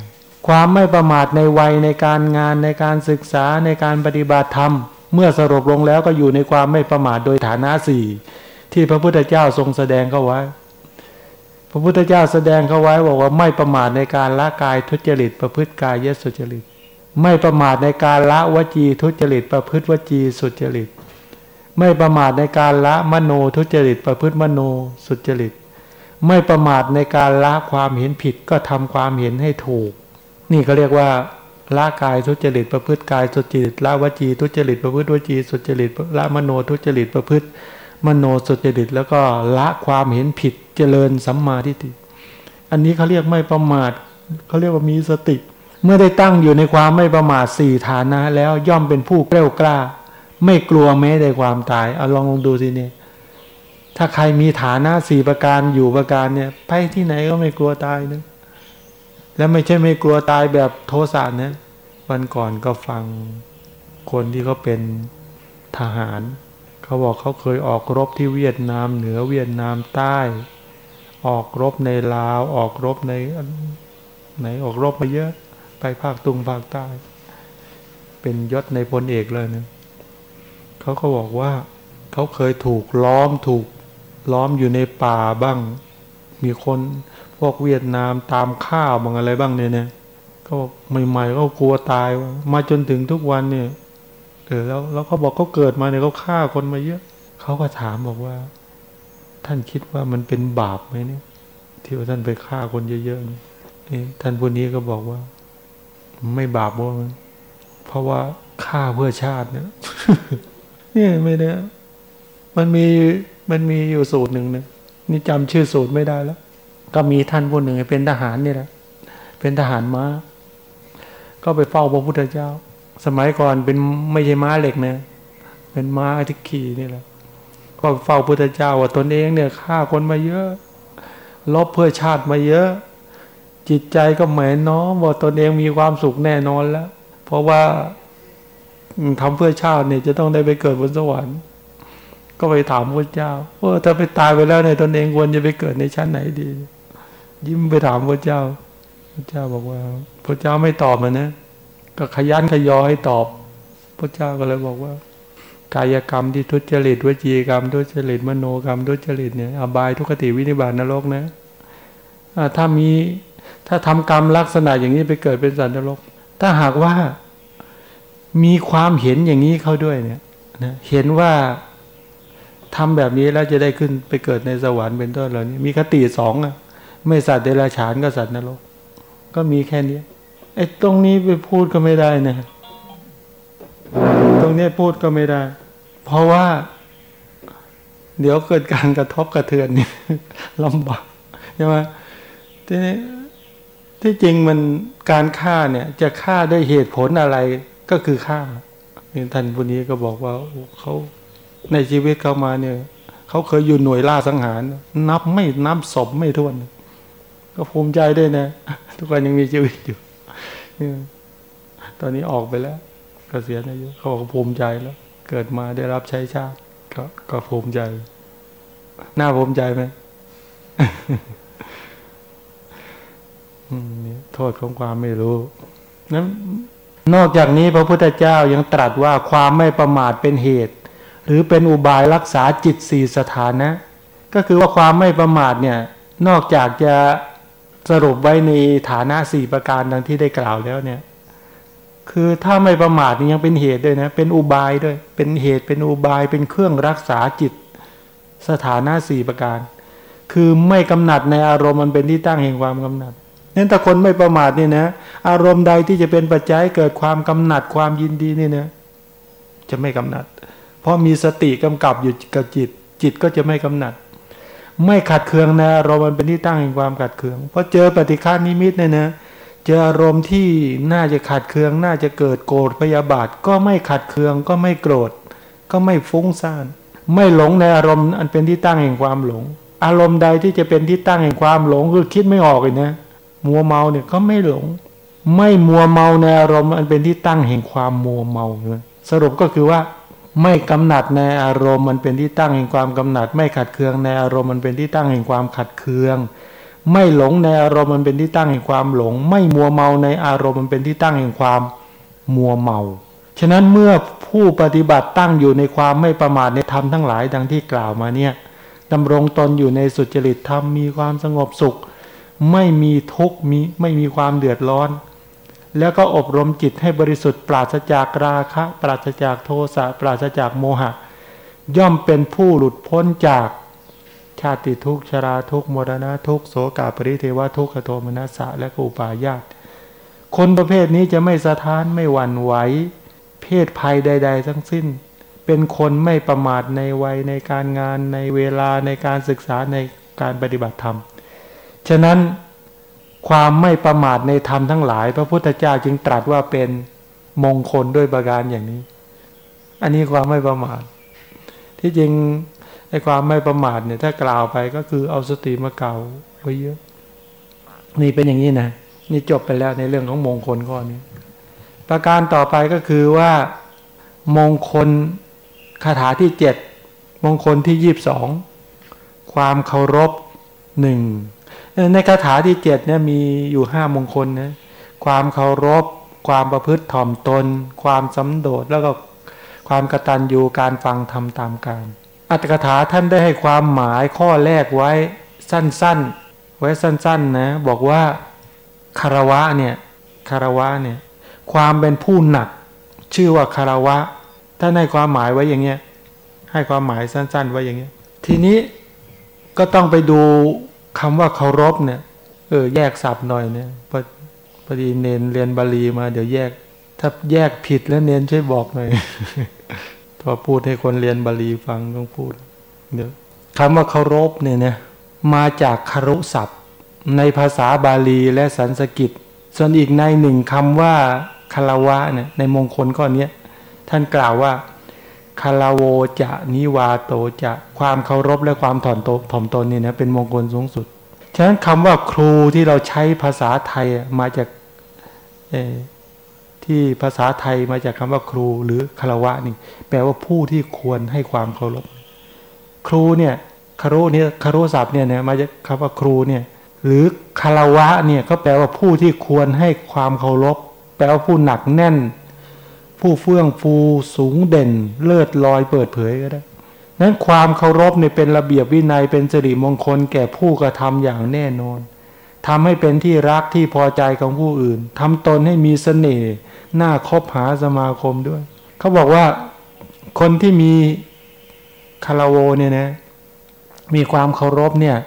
ความไม่ประมาทในวัยในการงานในการศึกษาในการปฏิบัติธรรม เมื่อสรุปลงแล้วก็อยู่ในความไม่ประมาทโดยฐานะสี่ที่พระพุทธเจ้าทรงแสดงเข้าไว้ พระพุทธเจ้าแสดงเข้าไว้บอกว่าไม่ประมาทในการละกายทุจริต ประพฤติกายยสุจริต ไม่ประมาทในการละวจีทุจริต ประพฤติวจีสุจริต ไม่ประมาทในการละมโนทุจริต ประพฤติมโนสุจริต ไม่ประมาทในการละความเห็นผิดก็ทำความเห็นให้ถูก นี่เขาเรียกว่า ละกายทุจริตประพฤติกายสุจริตละวจีทุจริตประพฤติวจีสุจริตละมโนทุจริตประพฤติ มโนสุจริตแล้วก็ละความเห็นผิดเจริญสัมมาทิฏฐิอันนี้เขาเรียกไม่ประมาทเขาเรียกว่ามีสติ เมื่อได้ตั้งอยู่ในความไม่ประมาทสี่ฐานะ แล้วย่อมเป็นผู้เกล้ากล้า ไม่กลัวแม้ในความตายเอาลองลองดูสิเนี่ยถ้าใครมีฐานะสี่ประการอยู่ประการเนี่ยไปที่ไหนก็ไม่กลัวตายนะ แล้วไม่ใช่ไม่กลัวตายแบบโทสะนะวันก่อนก็ฟังคนที่เขาเป็นทหาร เขาบอกเขาเคยออกรบที่เวียดนามเหนือเวียดนามใต้ ออกรบในลาว ออกรบในไหนออกรบมาเยอะ ไปภาคตุงภาคใต้ เป็นยศในพลเอกเลยนะเขาก็บอกว่า เขาเคยถูกล้อมถูกล้อมอยู่ในป่าบ้าง มีคน พวกเวียดนามตามข้าวบางอะไรบ้างเนี่ยเนี่ยเขาบอกใหม่ๆก็กลัวตายมาจนถึงทุกวันเนี่ยเออแล้วแล้วเขาบอกเขาเกิดมาเนี่ยเขาฆ่าคนมาเยอะเขาก็ถามบอกว่า ท่านคิดว่ามันเป็นบาปไหมเนี่ยที่ว่าท่านไปฆ่าคนเยอะๆนี่ท่านผู้นี้ก็บอกว่า ไม่บาปว่าเพราะว่าฆ่าเพื่อชาติเนี่ยนี่ไม่ได้มันมีมันมีอยู่สูตรหนึ่งนะนี่จำชื่อสูตรไม่ได้แล้ว ก็มีท่านผู้หนึ่งเป็นทหารนี่แหละ เป็นทหารม้า ก็ไปเฝ้าพระพุทธเจ้า สมัยก่อนเป็นไม่ใช่ม้าเหล็กนะเป็นม้าที่ขี่นี่แหละก็เฝ้าพุทธเจ้าว่าตนเองเนี่ยฆ่าคนมาเยอะ ลบเพื่อชาติมาเยอะ จิตใจก็เหมือนน้อมว่าตนเองมีความสุขแน่นอนแล้ว เพราะว่าทำเพื่อชาติเนี่ยจะต้องได้ไปเกิดบนสวรรค์ ก็ไปถามพระเจ้าว่าถ้าไปตายไปแล้วในตนเองควรจะไปเกิดในชั้นไหนดี ยิ้มไปถามพระเจ้า พระเจ้าบอกว่า พระเจ้าไม่ตอบมันนะ ก็ขยันขยอให้ตอบ พระเจ้าก็เลยบอกว่า กายกรรมที่ทุจริตวจีกรรมทุจริตมโนกรรมทุจริตเนี่ยอบายทุกขติวินิบาตนรกนะถ้ามีถ้าทำกรรมลักษณะอย่างนี้ไปเกิดเป็นสัตว์นรก ถ้าหากว่ามีความเห็นอย่างนี้เข้าด้วยเนี่ยนะเห็นว่าทำแบบนี้แล้วจะได้ขึ้นไปเกิดในสวรรค์เป็นต้นเหล่านี้ มีคติสองอะ ไม่สัตว์เดรัจฉานก็สัตว์นรก ก็มีแค่นี้ไอ้ตรงนี้ไปพูดก็ไม่ได้นะ ตรงนี้พูดก็ไม่ได้ เพราะว่า เดี๋ยวเกิดการกระทบกระเทือนนี่ลำบากใช่ไหมทีนี้ที่จริงมันการฆ่าเนี่ย จะฆ่าด้วยเหตุผลอะไรก็คือฆ่านี่ท่านผู้นี้ก็บอกว่าเขาในชีวิตเขามาเนี่ยเขาเคยอยู่หน่วยล่าสังหาร นับไม่นับศพไม่ถ้วน ก็ภูมิใจด้วยนะ ทุกคนยังมีชีวิตอยู่ตอนนี้ออกไปแล้วกเกษียณอายุเขาบอกภูมิใจแล้ว เกิดมาได้รับใช้ชาติ ก็ก็ภูมิใจน่าภูมิใจไหมโทษของความไม่รู้นั้นนอกจากนี้พระพุทธเจ้ายังตรัสว่าความไม่ประมาทเป็นเหตุ หรือเป็นอุบายรักษาจิตสี่สถานะ ก็คือว่าความไม่ประมาทเนี่ย นอกจากจะ สรุปไว้ในฐานะสี่ประการดังที่ได้กล่าวแล้วเนี่ย คือถ้าไม่ประมาทนี่ยังเป็นเหตุด้วยนะ เป็นอุบายด้วย เป็นเหตุเป็นอุบายเป็นเครื่องรักษาจิต สถานะสี่ประการ คือไม่กำหนัดในอารมณ์มันเป็นที่ตั้งแห่งความกำหนัดนั้นถ้าคนไม่ประมาทนี่นะ อารมณ์ใดที่จะเป็นปัจจัยเกิดความกำหนัดความยินดีนี่นะจะไม่กำหนัด เพราะมีสติกำกับอยู่กับจิต จิตก็จะไม่กำหนัด ไม่ขัดเคืองในอารมณ์มันเป็นที่ตั้งแห่งความขัดเคืองเพราะเจอปฏิฆานิมิตเนี่ยนะเจออารมณ์ที่น่าจะขัดเคือง น่าจะเกิดโกรธพยาบาทก็ไม่ขัดเคืองก็ไม่โกรธ ก็ไม่ฟุ้งซ่าน ไม่หลงในอารมณ์อันเป็นที่ตั้งแห่งความหลง อารมณ์ใดที่จะเป็นที่ตั้งแห่งความหลงคือคิดไม่ออกเลยนะมัวเมาเนี่ยก็ไม่หลง ไม่มัวเมาในอารมณ์อันเป็นที่ตั้งแห่งความมัวเมาสรุปก็คือว่า ไม่กำหนัดในอารมณ์มันเป็นที่ตั้งแห่งความกำหนัด ไม่ขัดเคืองในอารมณ์มันเป็นที่ตั้งแห่งความขัดเคือง ไม่หลงในอารมณ์มันเป็นที่ตั้งแห่งความหลง ไม่มัวเมาในอารมณ์มันเป็นที่ตั้งแห่งความมัวเมา ฉะนั้นเมื่อผู้ปฏิบัติตั้งอยู่ในความไม่ประมาทในธรรมทั้งหลายดังที่กล่าวมาเนี่ยดำรงตนอยู่ในสุจริตธรรมมีความสงบสุข ไม่มีทุกข์มีไม่มีความเดือดร้อน แล้วก็อบรมจิตให้บริสุทธิ์ปราศจากราคะ ปราศจากโทสะปราศจากโมหะ ย่อมเป็นผู้หลุดพ้นจากชาติทุกชราทุกมรณะทุกโสกาปริเทวทุกขโทมนัสสะและกูปายาตคนประเภทนี้จะไม่สะท้านไม่หวั่นไหวเพศภัยใด ๆ ทั้งสิ้น เป็นคนไม่ประมาทในวัยในการงานในเวลาในการศึกษาในการปฏิบัติธรรม ฉะนั้น ความไม่ประมาทในธรรมทั้งหลาย พระพุทธเจ้าจึงตรัสว่าเป็นมงคลด้วยประการอย่างนี้ อันนี้ความไม่ประมาท ที่จริงในความไม่ประมาทเนี่ยถ้ากล่าวไปก็คือเอาสติมาเก่าไว้เยอะ นี่เป็นอย่างนี้นะนี่จบไปแล้วในเรื่องของมงคลข้อนี้ ประการต่อไปก็คือว่า มงคลคาถาที่เจ็ดมงคลที่ยี่บสองความเคารพหนึ่ง ในคาถาที่เจ็ดเนี่ยมีอยู่ห้ามงคลนะความเคารพ ความประพฤติถ่อมตน ความสำโดดแล้วก็ความกตัญญูการฟังทำตามการอัตถกถาท่านได้ให้ความหมายข้อแรกไว้สั้นๆ ไว้สั้นๆนะบอกว่าคารวะเนี่ยคารวะเนี่ยความเป็นผู้หนัก ชื่อว่าคารวะท่านให้ความหมายไว้อย่างเงี้ยให้ความหมายสั้น ๆ ไว้อย่างเงี้ยทีนี้ก็ต้องไปดู คำว่าเคารพเนี่ย เออ แยกศัพท์หน่อยเนี่ยพอพอดีเนนเรียนบาลีมาเดี๋ยวแยก ถ้าแยกผิดแล้วเนนช่วยบอกหน่อยพอพูดให้คนเรียนบาลีฟังต้องพูด เดี๋ยวคำว่าเคารพเนี่ยเนะมาจากคารุศัพท์ ในภาษาบาลีและสันสกิตส่วนอีกในหนึ่งคำว่าคารวะเนี่ยในมงคลข้อนี้ท่านกล่าวว่า คาราโวจะนิวาโตจะความเคารพและความถ่อมตถ่อมตนนี่นะเป็นมงคลสูงสุด ฉะนั้นคำว่าครูที่เราใช้ภาษาไทยมาจากที่ภาษาไทยมาจากคำว่าครูหรือคารวะนี่ แปลว่าผู้ที่ควรให้ความเคารพครูเนี่ยคารุเนี่ยคารุศัพท์เนี่ยนะมาจากคำว่าครูเนี่ยหรือคารวะเนี่ยก็แปลว่าผู้ที่ควรให้ความเคารพแปลว่าผู้หนักแน่น ผู้เฟื่องฟูสูงเด่น เลิศลอยเปิดเผยก็ได้นั้นความเคารพเนี่ยเป็นระเบียบวินัยเป็นสิริมงคลแก่ผู้กระทำอย่างแน่นอนทำให้เป็นที่รักที่พอใจของผู้อื่นทำตนให้มีสเสน่ห์น่าคบหาสมาคมด้วย เขาบอกว่าคนที่มีคาราวเนี่ยนะมีความเคารพเนี่ย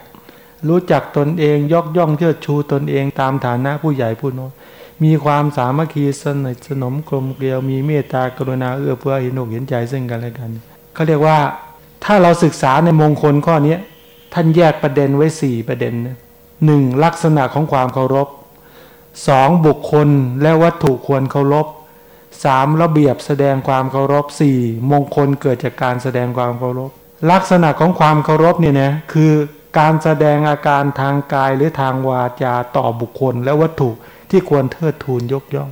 รู้จักตนเองยกย่องเชิดชูตนเองตามฐานะผู้ใหญ่ผู้น้อย มีความสามัคคีสนิทสนมกลมเกลียวมีเมตตากรุณาเอื้อเฟื้อเห็นอกเห็นใจซึ่งกันและกันเขาเรียกว่าถ้าเราศึกษาในมงคลข้อนี้ท่านแยกประเด็นไว้สี่ประเด็นหนึ่งลักษณะของความเคารพสองบุคคลและวัตถุควรเคารพสามระเบียบแสดงความเคารพสี่มงคลเกิดจากการแสดงความเคารพ ลักษณะของความเคารพเนี่ยนะคือการแสดงอาการทางกายหรือทางวาจาต่อบุคคลและวัตถุ ที่ควรเทิดทูนยกย่อง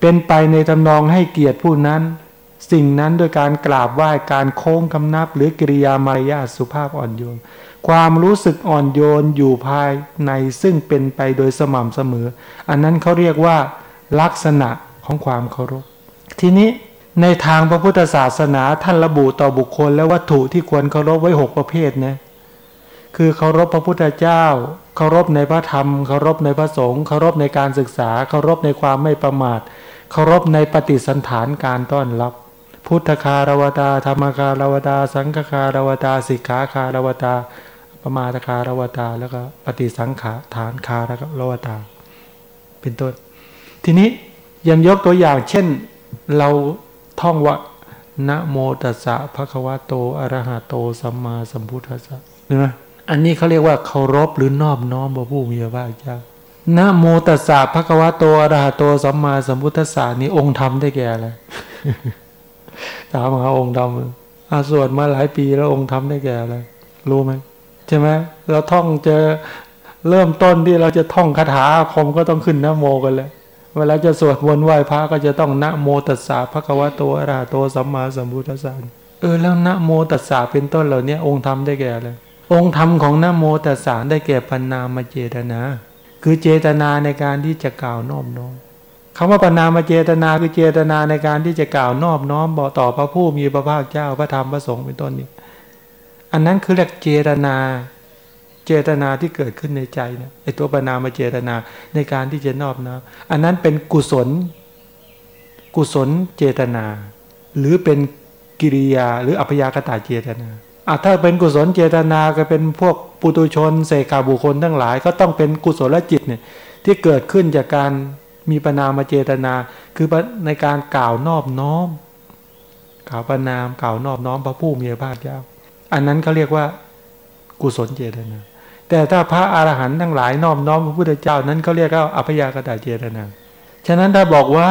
เป็นไปในตำนองให้เกียรติผู้นั้น สิ่งนั้นโดยการกราบไหว้การโค้งคำนับ หรือกิริยามารยาทสุภาพอ่อนโยน ความรู้สึกอ่อนโยนอยู่ภายในซึ่งเป็นไปโดยสม่ำเสมอ อันนั้นเขาเรียกว่าลักษณะของความเคารพ ทีนี้ในทางพระพุทธศาสนาท่านระบุต่อบุคคลและวัตถุที่ควรเคารพไว้หกประเภทนะคือเคารพพระพุทธเจ้า เคารพในพระธรรม เคารพในพระสงฆ์เคารพในการศึกษา เคารพในความไม่ประมาท เคารพในปฏิสันฐานการต้อนรับ พุทธคารวตาธรรมคารวตา สังฆคารวตาสิกขาคารวตาประมาทคารวตา แล้วก็ปฏิสังขาฐานคารวตา เป็นต้น ทีนี้ยังยกตัวอย่าง เช่นเราท่องว่านะโมตัสสะภะคะวะโตอะระหะโตสัมมาสัมพุทธัสสะเห็นไหม อันนี้เขาเรียกว่าเคารพหรือนอบน้อมพระผู้มีพระภาคเจ้านะโมตัสสะภะคะวะโตอะระหะโตสัมมาสัมพุทธัสสะนี่องค์ธรรมได้แก่อะไรถามหาองค์ธรรมอาสวดมาหลายปีแล้วองค์ธรรมได้แก่อะไรรู้ไหมใช่ไหมเราท่องเจอเริ่มต้นที่เราจะท่องคาถาคมก็ต้องขึ้นนะโมกันแล้วเวลาจะสวดมนไหว้พระก็จะต้องนะโมตัสสะภะคะวะโตอะระหะโตสัมมาสัมพุทธัสสะเออแล้วนะโมตัสสะเป็นต้นเหล่านี้องค์ธรรมได้แก่อะไร องค์ธรรมของนโมตัสสะได้แก่ปัญนามาเจตนา คือเจตนาในการที่จะกล่าวนอบน้อมคำว่าปัญนามาเจตนาคือเจตนาในการที่จะกล่าวนอบน้อมบอกต่อพระผู้มีพระภาคเจ้าพระธรรมพระสงฆ์เป็นต้นนี้อันนั้นคือเรียกเจตนา เจตนาที่เกิดขึ้นในใจนี่ยไอตัวปัญนามาเจตนาในการที่จะนอบน้อมอันนั้นเป็นกุศล กุศลเจตนา หรือเป็นกิริยาหรืออัพยากตาเจตนา อะถ้าเป็นกุศลเจตนาก็เป็นพวกปุตุชนเสกาบุคคลทั้งหลาย ก็ต้องเป็นกุศลจิตเนี่ยที่เกิดขึ้นจากการมีปนามาเจตนา คือในการกล่าวนอบน้อมกล่าวประนามกล่าวนอบน้อมพระผู้มีพระภาคเจ้า อันนั้นเขาเรียกว่ากุศลเจตนา แต่ถ้าพระอรหันต์ทั้งหลายนอบน้อมพระพุทธเจ้านั้นเขาเรียกว่าอัพยากตาเจตนา ฉะนั้นถ้าบอกว่า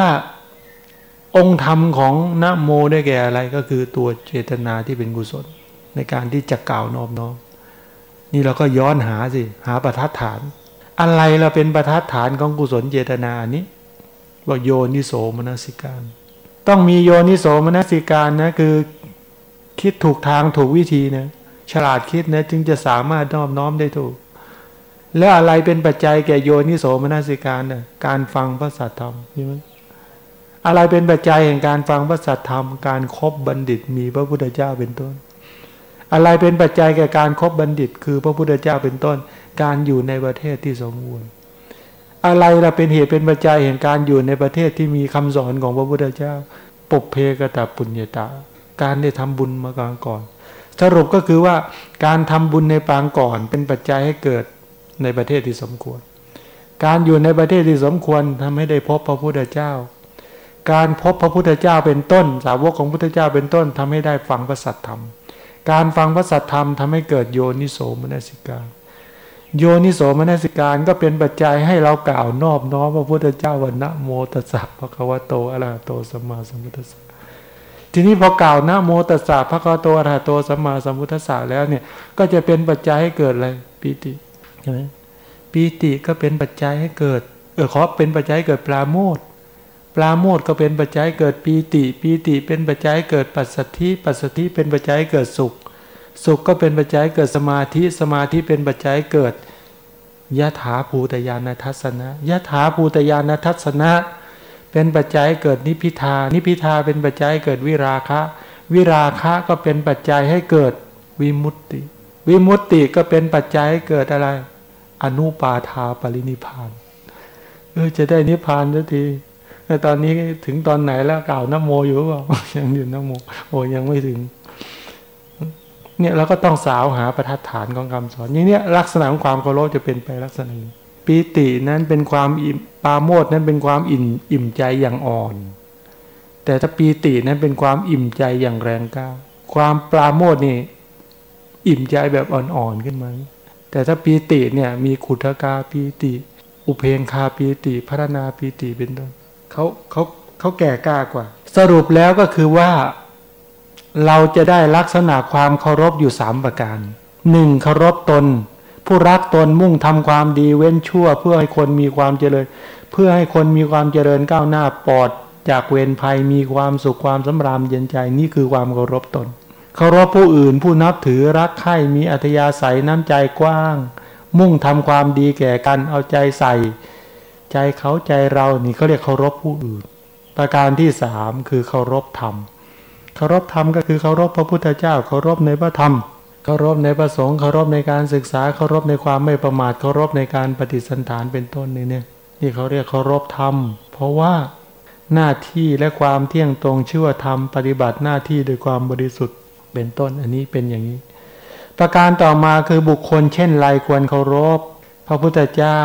องค์ธรรมของนโมได้แก่อะไรก็คือตัวเจตนาที่เป็นกุศล ในการที่จะกล่าวนอบน้อมนี่เราก็ย้อนหาสิ หาประทัดฐาน อะไรเราเป็นประทัดฐานของกุศลเจตนานี้ว่าโยนิโสมนสิการ ต้องมีโยนิโสมนสิการนะคือคิดถูกทางถูกวิธีนะฉลาดคิดนะจึงจะสามารถนอบน้อมได้ถูก แล้วอะไรเป็นปัจจัยแก่โยนิโสมนสิการนะการฟังพระสัทธรรมใช่ไหมอะไรเป็นปัจจัยแห่งการฟังพระสัทธรรม การครบบัณฑิตมีพระพุทธเจ้าเป็นต้น อะไรเป็นปัจจัยแก่การครบบัณฑิต คือพระพุทธเจ้าเป็นต้น การอยู่ในประเทศที่สมบูรณ์อะไรล่ะเป็นเหตุเป็นปัจจัยแห่งการอยู่ในประเทศที่มีคำสอนของพระพุทธเจ้าปบเพกตปุญญาตา การได้ทำบุญมาก่อนก่อน สรุปก็คือว่าการทำบุญในปางก่อน เป็นปัจจัยให้เกิดในประเทศที่สมควร การอยู่ในประเทศที่สมควรทำให้ได้พบพระพุทธเจ้า การพบพระพุทธเจ้าเป็นต้น สาวกของพระพุทธเจ้าเป็นต้นทำให้ได้ฟังพระสัทธรรม การฟังพระสัทธรรมทำให้เกิดโยนิโสมนสิการ โยนิโสมนสิการก็เป็นปัจจัยให้เรากล่าวนอบน้อมพระพุทธเจ้าวันนะโมตัสสะภะคะวะโตอะระหะโตสัมมาสัมพุทธัสสะทีนี้พอกล่าวนะโมตัสสะภะคะวะโตอะระหะโตสัมมาสัมพุทธัสสะแล้วเนี่ย ก็จะเป็นปัจจัยให้เกิดอะไรปีติใช่ไหมปีติก็เป็นปัจจัยให้เกิดเออขอเป็นปัจจัยให้เกิดปราโมท ปราโมทก็เป็นปัจจัยเกิดปีติ ปีติเป็นปัจจัยเกิดปัสสัทธิปัสสัทธิเป็นปัจจัยเกิดสุข สุขก็เป็นปัจจัยเกิดสมาธิสมาธิเป็นปัจจัยเกิดยะถาภูตยานัทัศนะยะถาภูตยานัทัศนะ เป็นปัจจัยเกิดนิพิทานิพิทาเป็นปัจจัยเกิดวิราคะ วิราคะก็เป็นปัจจัยให้เกิดวิมุตติ วิมุตติก็เป็นปัจจัยให้เกิดอะไร อนุปาทาปรินิพานเออจะได้นิพพานสักที ต่ตอนนี้ถึงตอนไหนแล้วกล่าวนโมอยู่เปล่ายังอยู่นโมโอ้ยังไม่ถึง เนี่ยเราก็ต้องสาวหาประทัดฐานของคำสอนอย่างนี้ลักษณะของความเคารพจะเป็นไปลักษณะนี้ปีตินั้นเป็นความอิ่มปาโมดนั้นเป็นความอิ่มอิ่มใจอย่างอ่อน แต่ถ้าปีตินั้นเป็นความอิ่มใจอย่างแรงกล้า ความปราโมดนี่ อิ่มใจแบบอ่อนๆขึ้นมาแต่ถ้าปีติเนี่ยมีขุทกาปีติ อุเพงคาปีติพัฒนาปีติเป็นต้น เขาเขาเขาแก่กล้ากว่า สรุปแล้วก็คือว่าเราจะได้ลักษณะความเคารพอยู่สามประการหนึ่งเคารพตน ผู้รักตนมุ่งทำความดีเว้นชั่ว เพื่อให้คนมีความเจริญ เพื่อให้คนมีความเจริญก้าวหน้าปลอด จากเวรภัยมีความสุขความสำราญเย็นใจนี่คือความเคารพตนเคารพผู้อื่นผู้นับถือรักใคร่มีอัธยาศัยน้ำใจกว้าง มุ่งทำความดีแก่กันเอาใจใส่ ใจเขาใจเรานี่เขาเรียกเคารพผู้อื่น ประการที่สามคือเคารพธรรมเคารพธรรมก็คือเคารพพระพุทธเจ้าเคารพในพระธรรมเคารพในพระสงฆ์เคารพในการศึกษาเคารพในความไม่ประมาทเคารพในการปฏิสันฐานเป็นต้นนี่เนี่ยนี่เขาเรียกเคารพธรรม เพราะว่าหน้าที่และความเที่ยงตรงชื่อว่าธรรมปฏิบัติหน้าที่โดยความบริสุทธิ์เป็นต้นอันนี้เป็นอย่างนี้ ประการต่อมาคือบุคคลเช่นไรควรเคารพ พระพุทธเจ้า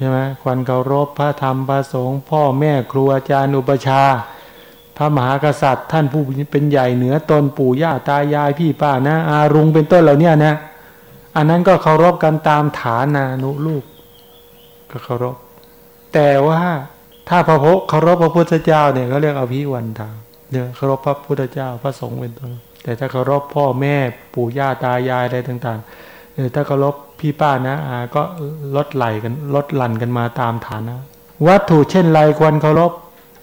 ใช่ไหมควรเคารพพระธรรมพระสงฆ์พ่อแม่ครูอาจารย์อุปชา พระมหากษัตริย์ ท่านผู้เป็นใหญ่เหนือตนปู่ย่าตายายพี่ป้านะอารุงเป็นต้นเหล่านี้นะอันนั้นก็เคารพกันตามฐานานุลูก ก็เคารพ แต่ว่าถ้าพระพุเคารพพระพุทธเจ้าเนี่ยเขาเรียกอภิวันทาเนี่ยเคารพพระพุทธเจ้าพระสงฆ์เป็นต้นแต่ถ้าเคารพพ่อแม่ปู่ย่าตายายอะไรต่าง ๆ เออถ้าเคารพพี่ป้านะอาก็ลดไหลกันลดหลั่นกันมาตามฐานะ วัตถุเช่นไรควรเคารพ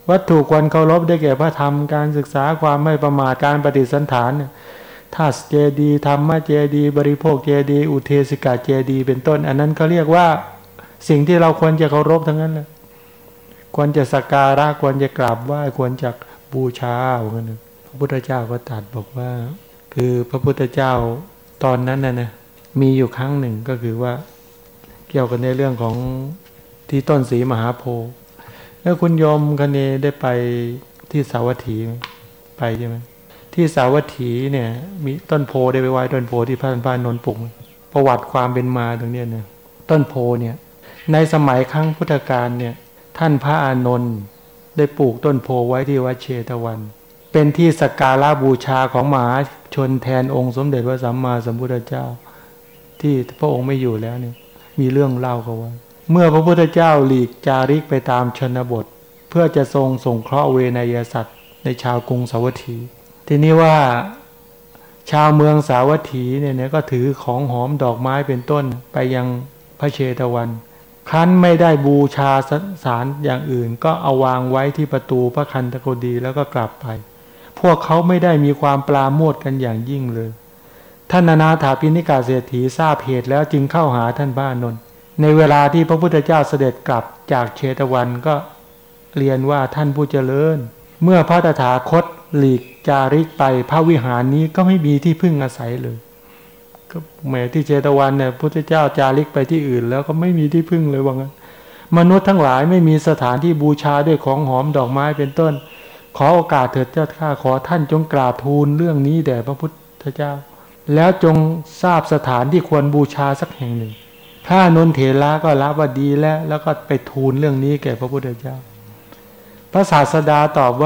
วัตถุควรเคารพได้แก่พระธรรมการศึกษาความไม่ประมาทการปฏิสันฐานเนี่ยถ้าเจดีธรรมะเจดี บริโภคเจดี อุเทสิกาเจดี เป็นต้น อันนั้นเขาเรียกว่าสิ่งที่เราควรจะเคารพทั้งนั้นเลยควรจะสักการะควรจะกราบไหว้ควรจะบูชาเหมือนกันพระพุทธเจ้าก็ตรัสบอกว่า คือพระพุทธเจ้าตอนนั้นนะนะ มีอยู่ครั้งหนึ่งก็คือว่าเกี่ยวกันในเรื่องของที่ต้นสีมหาโพธิ์แล้วคุณยมคเนได้ไปที่สาวัตถีไปใช่ไหมที่สาวัตถีเนี่ย มีต้นโพได้ไปไหว้ต้นโพที่พระพานนท์ปลุกประวัติความเป็นมาตรงเนี้ยเนี่ยต้นโพเนี่ย ในสมัยครั้งพุทธกาลเนี่ย ท่านพระอานนท์ได้ปลูกต้นโพไว้ที่วัดเชตวัน เป็นที่สักการะบูชาของมหาชนแทนองค์สมเด็จพระสัมมาสัมพุทธเจ้า ที่พระองค์ไม่อยู่แล้วเนี่ยมีเรื่องเล่าเขาว่า เมื่อพระพุทธเจ้าหลีกจาริกไปตามชนบท เพื่อจะทรงส่งเคราะห์เวนยสัตว์ ในชาวกรุงสาวัตถี ทีนี้ว่าชาวเมืองสาวัตถีเนี่ยก็ถือของหอมดอกไม้เป็นต้นไปยังพระเชตวัน ครั้นไม่ได้บูชาสารอย่างอื่น ก็เอาวางไว้ที่ประตูพระคันธโกดีแล้วก็กลับไป พวกเขาไม่ได้มีความปลาโมดกันอย่างยิ่งเลย ท่านนานาถาปิณิกาเศรษฐีทราบเหตุแล้วจึงเข้าหาท่านพระอานนท์ในเวลาที่พระพุทธเจ้าเสด็จกลับจากเชตวันก็เรียนว่าท่านผู้เจริญ เมื่อพระตถาคตหลีกจาริกไปพระวิหารนี้ก็ไม่มีที่พึ่งอาศัยเลยก็แม้ที่เชตวันเนี่ยพุทธเจ้าจาริกไปที่อื่น แล้วก็ไม่มีที่พึ่งเลยว่างั้นมนุษย์ทั้งหลายไม่มีสถานที่บูชาด้วยของหอมดอกไม้เป็นต้น ขอโอกาสเถิดเจ้าข้าขอท่านจงกราบทูลเรื่องนี้แด่พระพุทธเจ้า แล้วจงทราบสถานที่ควรบูชาสักแห่งหนึ่ง ถ้านนเถระก็รับว่าดีแล้ว แล้วก็ไปทูลเรื่องนี้แก่พระพุทธเจ้า พระศาสดาตอบว่า